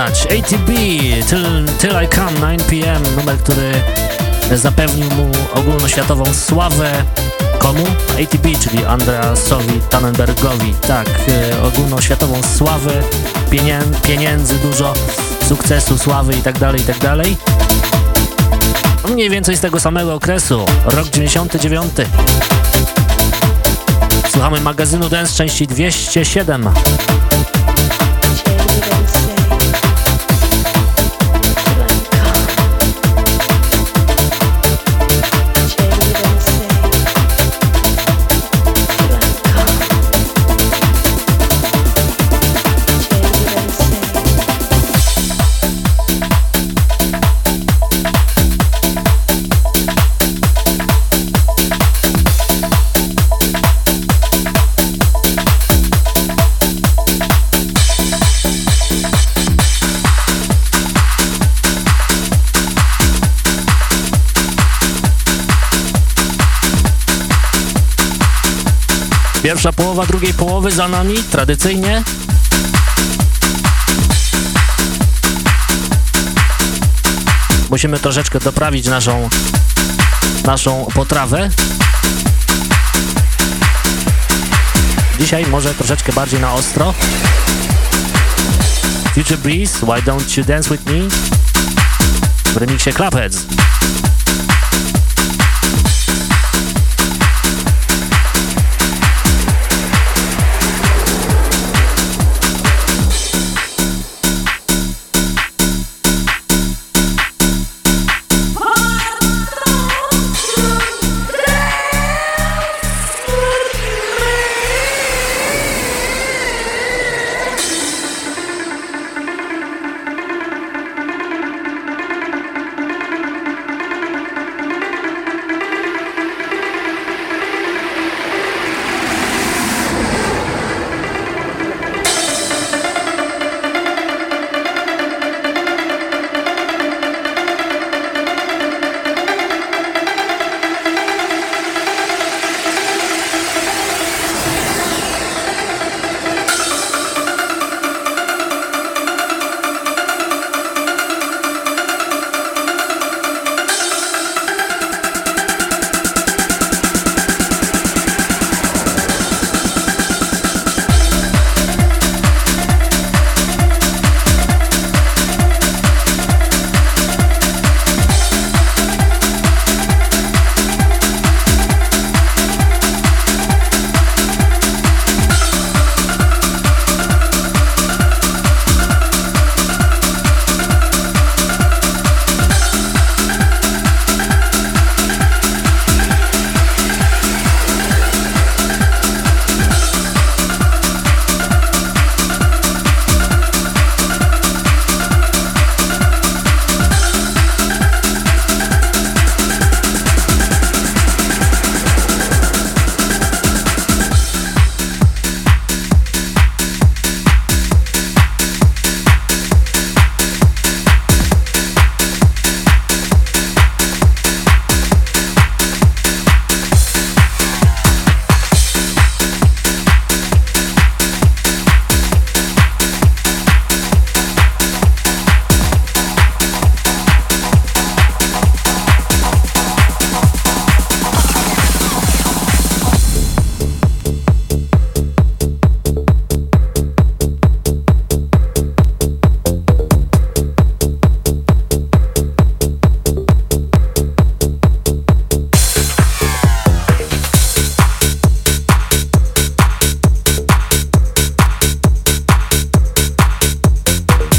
ATB, Till, Till I Come, 9pm, numer, który zapewnił mu ogólnoświatową sławę. Komu? ATB, czyli Andreasowi Tannenbergowi. Tak, e, ogólnoświatową sławę, pienię pieniędzy, dużo sukcesu, sławy itd., itd. No Mniej więcej z tego samego okresu, rok 99. Słuchamy magazynu Dance części 207. drugiej połowy za nami, tradycyjnie. Musimy troszeczkę doprawić naszą, naszą potrawę. Dzisiaj może troszeczkę bardziej na ostro. Future Breeze, Why Don't You Dance With Me? W remiksie Clubheads.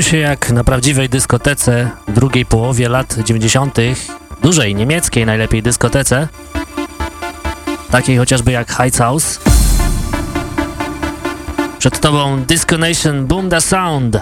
Poczuj się jak na prawdziwej dyskotece w drugiej połowie lat 90., dużej niemieckiej najlepiej dyskotece, takiej chociażby jak Heights House. Przed tobą Disco Nation Boom the Sound.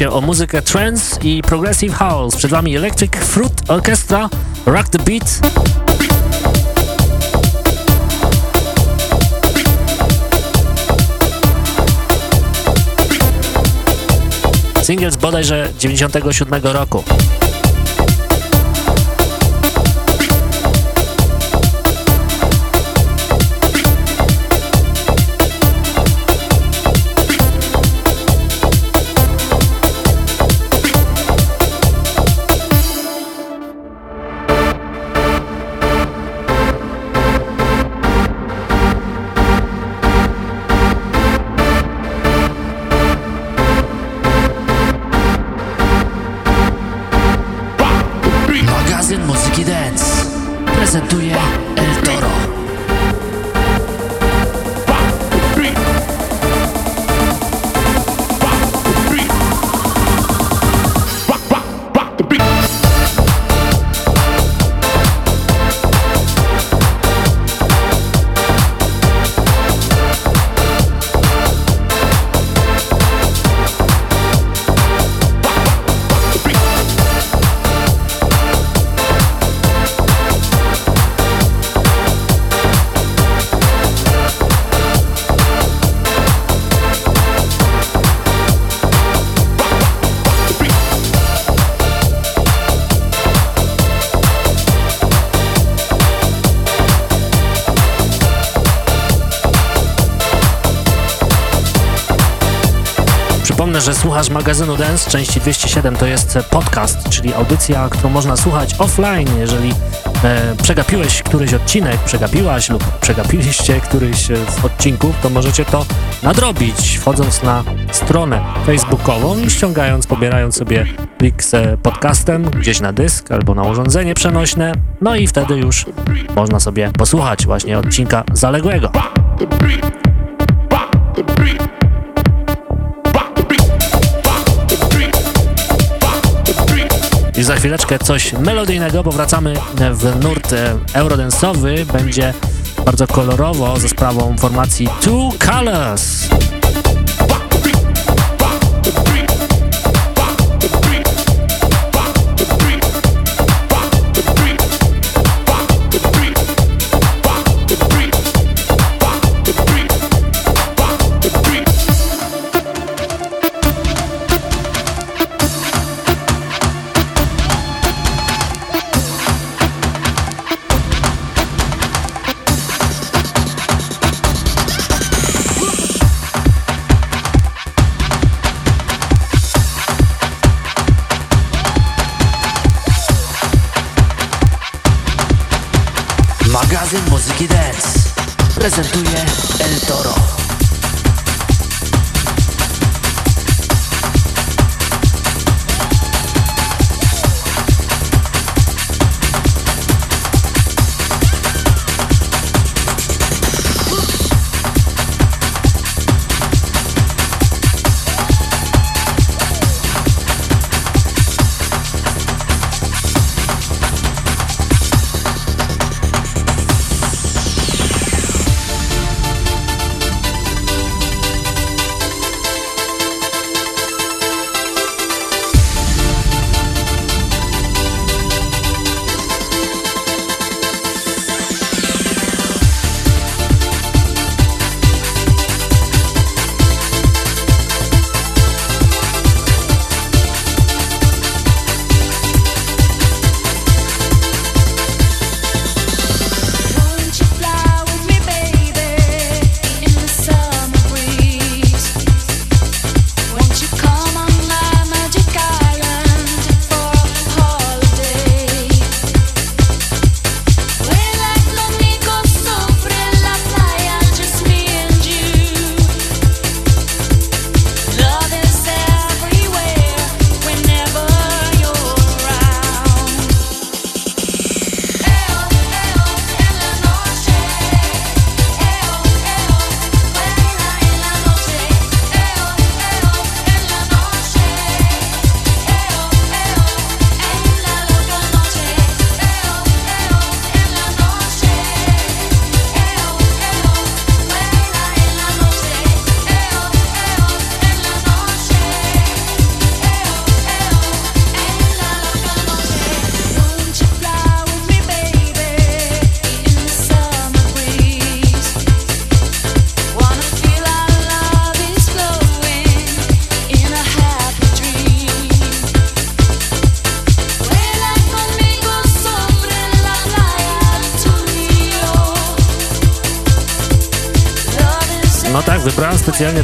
Się o muzykę trance i progressive house, przed wami Electric Fruit Orchestra, Rock the Beat. Single z bodajże 97 roku. Słuchasz magazynu Dance, części 207 to jest podcast, czyli audycja, którą można słuchać offline, jeżeli e, przegapiłeś któryś odcinek, przegapiłaś lub przegapiliście któryś e, z odcinków, to możecie to nadrobić, wchodząc na stronę facebookową i ściągając, pobierając sobie plik z podcastem gdzieś na dysk albo na urządzenie przenośne, no i wtedy już można sobie posłuchać właśnie odcinka zaległego. I za chwileczkę coś melodyjnego, bo wracamy w nurt e, eurodensowy. Będzie bardzo kolorowo ze sprawą formacji Two Colors.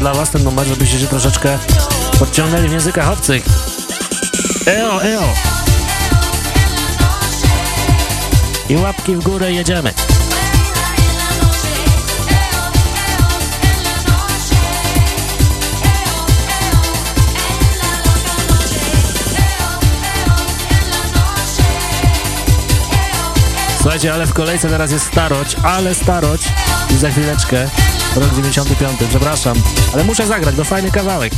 Dla was ten numer, żebyście się troszeczkę podciągnęli w językach obcych. Eo, eo. I łapki w górę jedziemy. Słuchajcie, ale w kolejce teraz jest starość, ale starość i za chwileczkę rok 95, przepraszam, ale muszę zagrać, bo fajny kawałek.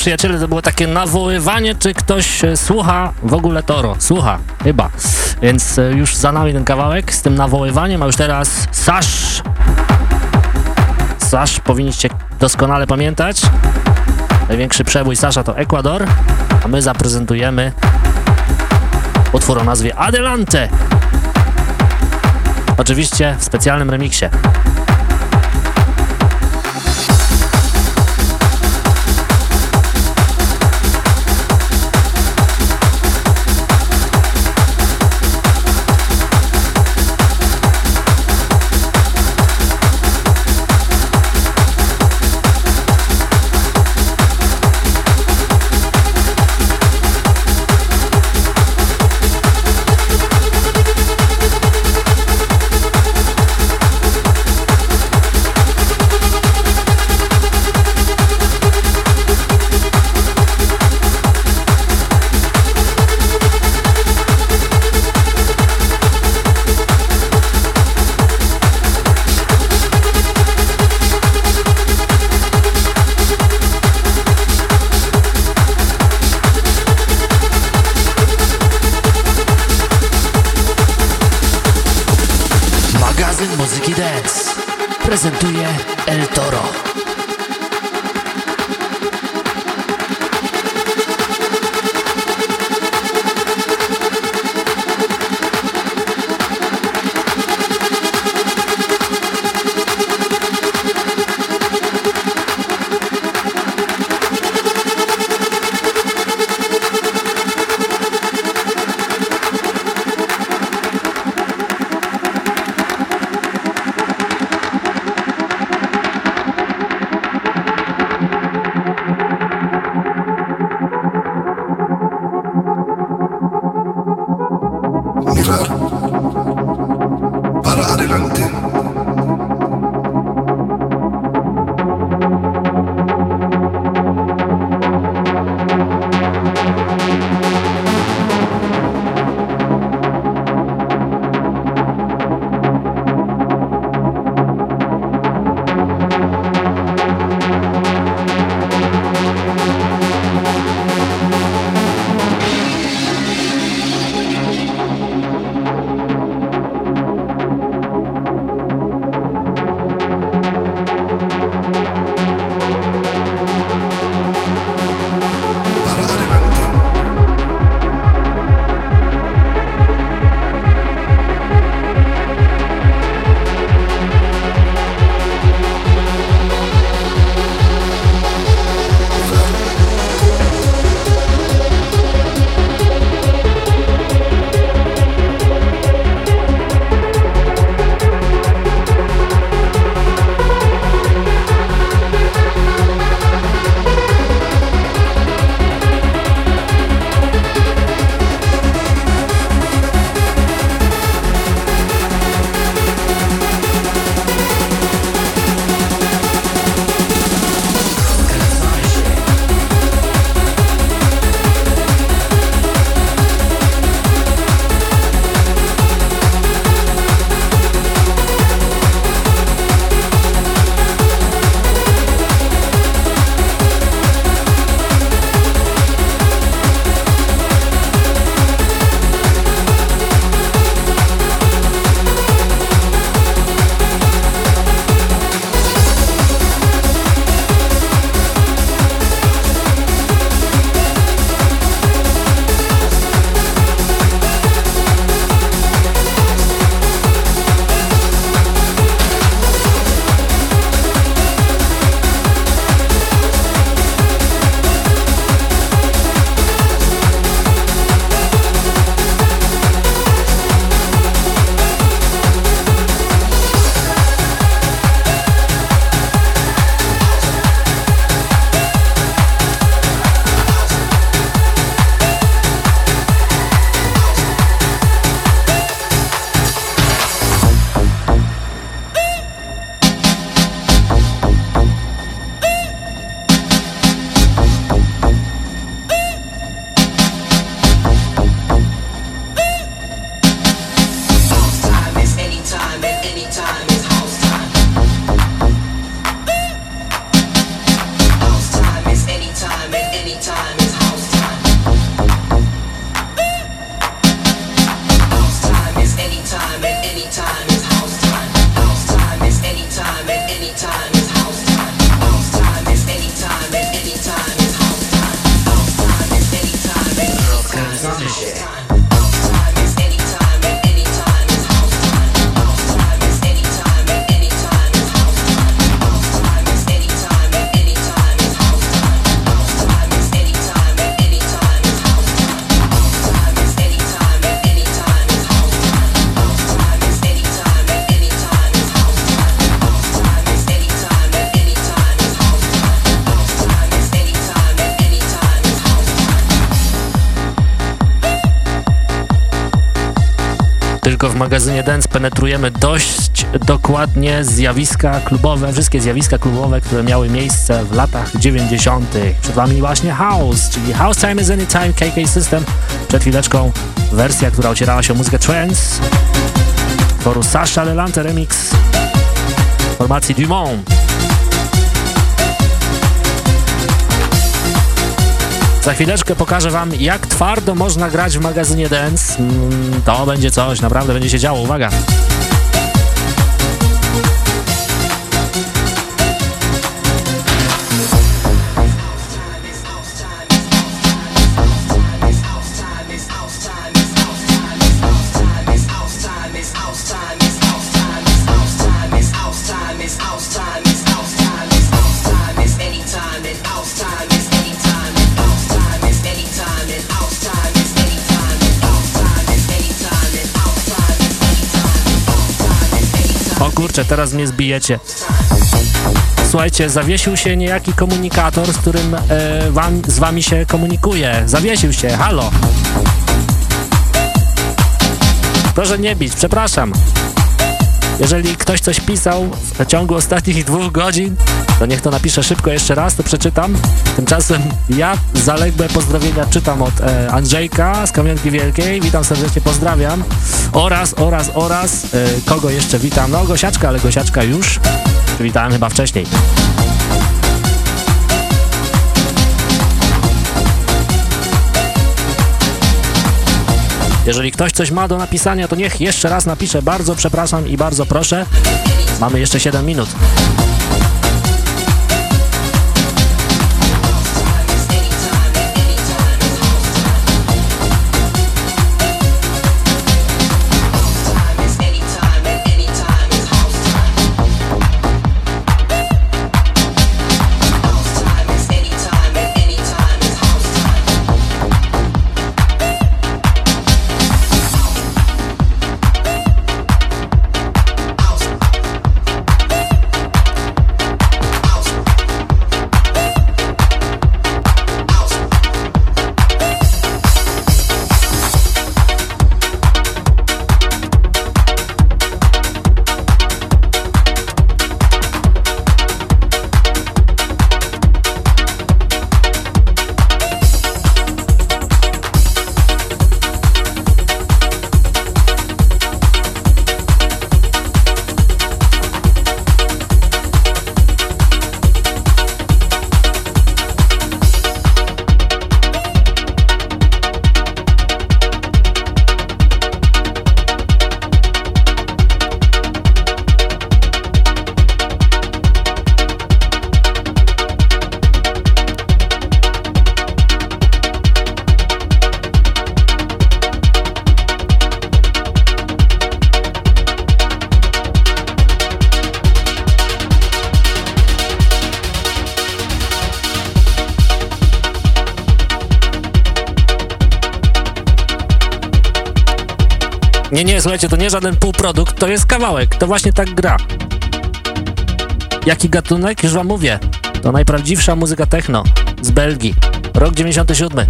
Przyjaciele, to było takie nawoływanie, czy ktoś e, słucha w ogóle Toro. Słucha, chyba. Więc e, już za nami ten kawałek z tym nawoływaniem, a już teraz Sasz. Sasz, powinniście doskonale pamiętać. Największy przebój Sasza to Ekwador, a my zaprezentujemy utwór o nazwie Adelante. Oczywiście w specjalnym remiksie. Magazynie Dance penetrujemy dość dokładnie zjawiska klubowe, wszystkie zjawiska klubowe, które miały miejsce w latach 90. Przed Wami właśnie House, czyli House Time is Anytime KK System. Przed chwileczką wersja, która ocierała się o muzykę trance. Toru Sasha Lelante remix formacji Dumont. Za chwileczkę pokażę Wam, jak twardo można grać w magazynie Dance. Mm, to będzie coś, naprawdę będzie się działo, uwaga. Teraz mnie zbijecie. Słuchajcie, zawiesił się niejaki komunikator, z którym e, wam, z wami się komunikuje. Zawiesił się, halo. Proszę nie bić, przepraszam. Jeżeli ktoś coś pisał w ciągu ostatnich dwóch godzin, to niech to napisze szybko jeszcze raz, to przeczytam. Tymczasem ja zaległe pozdrowienia czytam od e, Andrzejka z Kamionki Wielkiej. Witam serdecznie, pozdrawiam. Oraz, oraz, oraz, e, kogo jeszcze witam? No Gosiaczka, ale Gosiaczka już. Przywitałem chyba wcześniej. Jeżeli ktoś coś ma do napisania, to niech jeszcze raz napisze. Bardzo przepraszam i bardzo proszę. Mamy jeszcze 7 minut. Słuchajcie, to nie żaden półprodukt, to jest kawałek, to właśnie tak gra. Jaki gatunek? Już wam mówię. To najprawdziwsza muzyka techno z Belgii. Rok 97.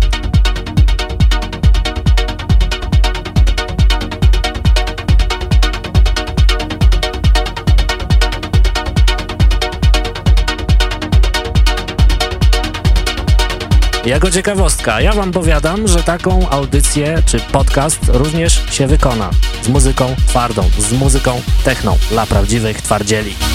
Jako ciekawostka, ja wam powiadam, że taką audycję czy podcast również się wykona z muzyką twardą, z muzyką techną dla prawdziwych twardzieli.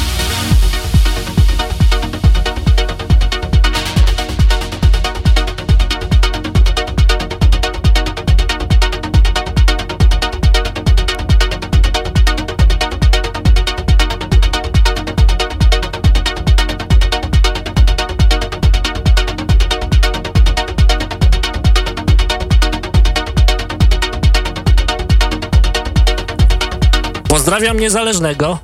Pozdrawiam niezależnego.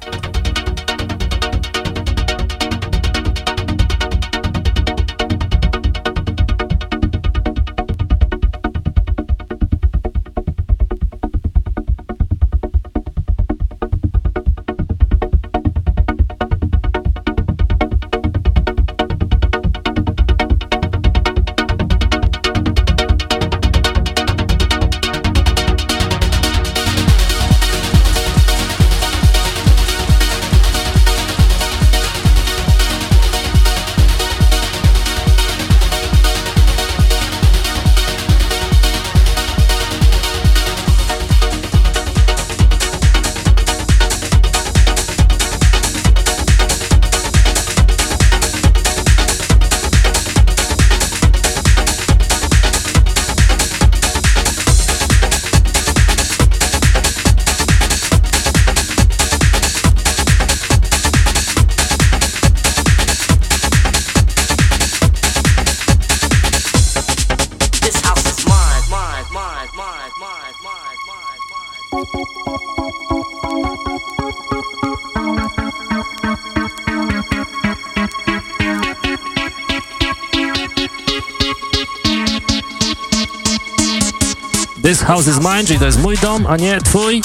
House is mine, czyli to jest mój dom, a nie twój.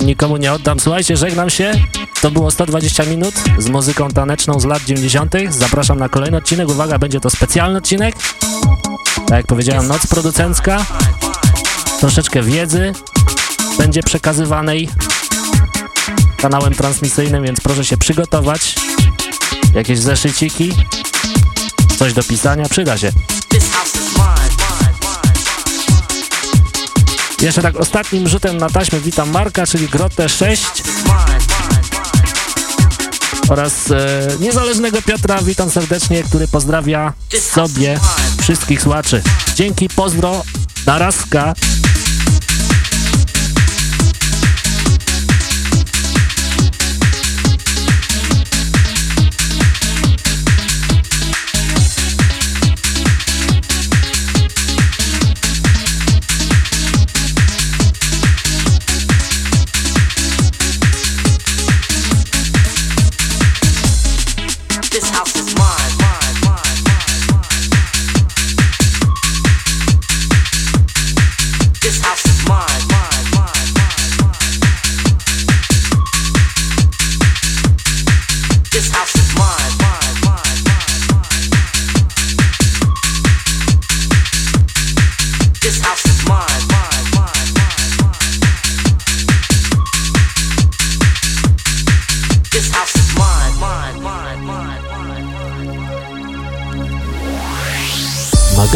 nikomu nie oddam. Słuchajcie, żegnam się. To było 120 minut z muzyką taneczną z lat 90. Zapraszam na kolejny odcinek. Uwaga, będzie to specjalny odcinek. Tak jak powiedziałem, noc producencka. Troszeczkę wiedzy będzie przekazywanej kanałem transmisyjnym, więc proszę się przygotować. Jakieś zeszyciki, coś do pisania, przyda się. Jeszcze tak ostatnim rzutem na taśmę witam Marka, czyli Grotę 6 oraz e, niezależnego Piotra, witam serdecznie, który pozdrawia sobie wszystkich słuchaczy. Dzięki, pozdro, narazka.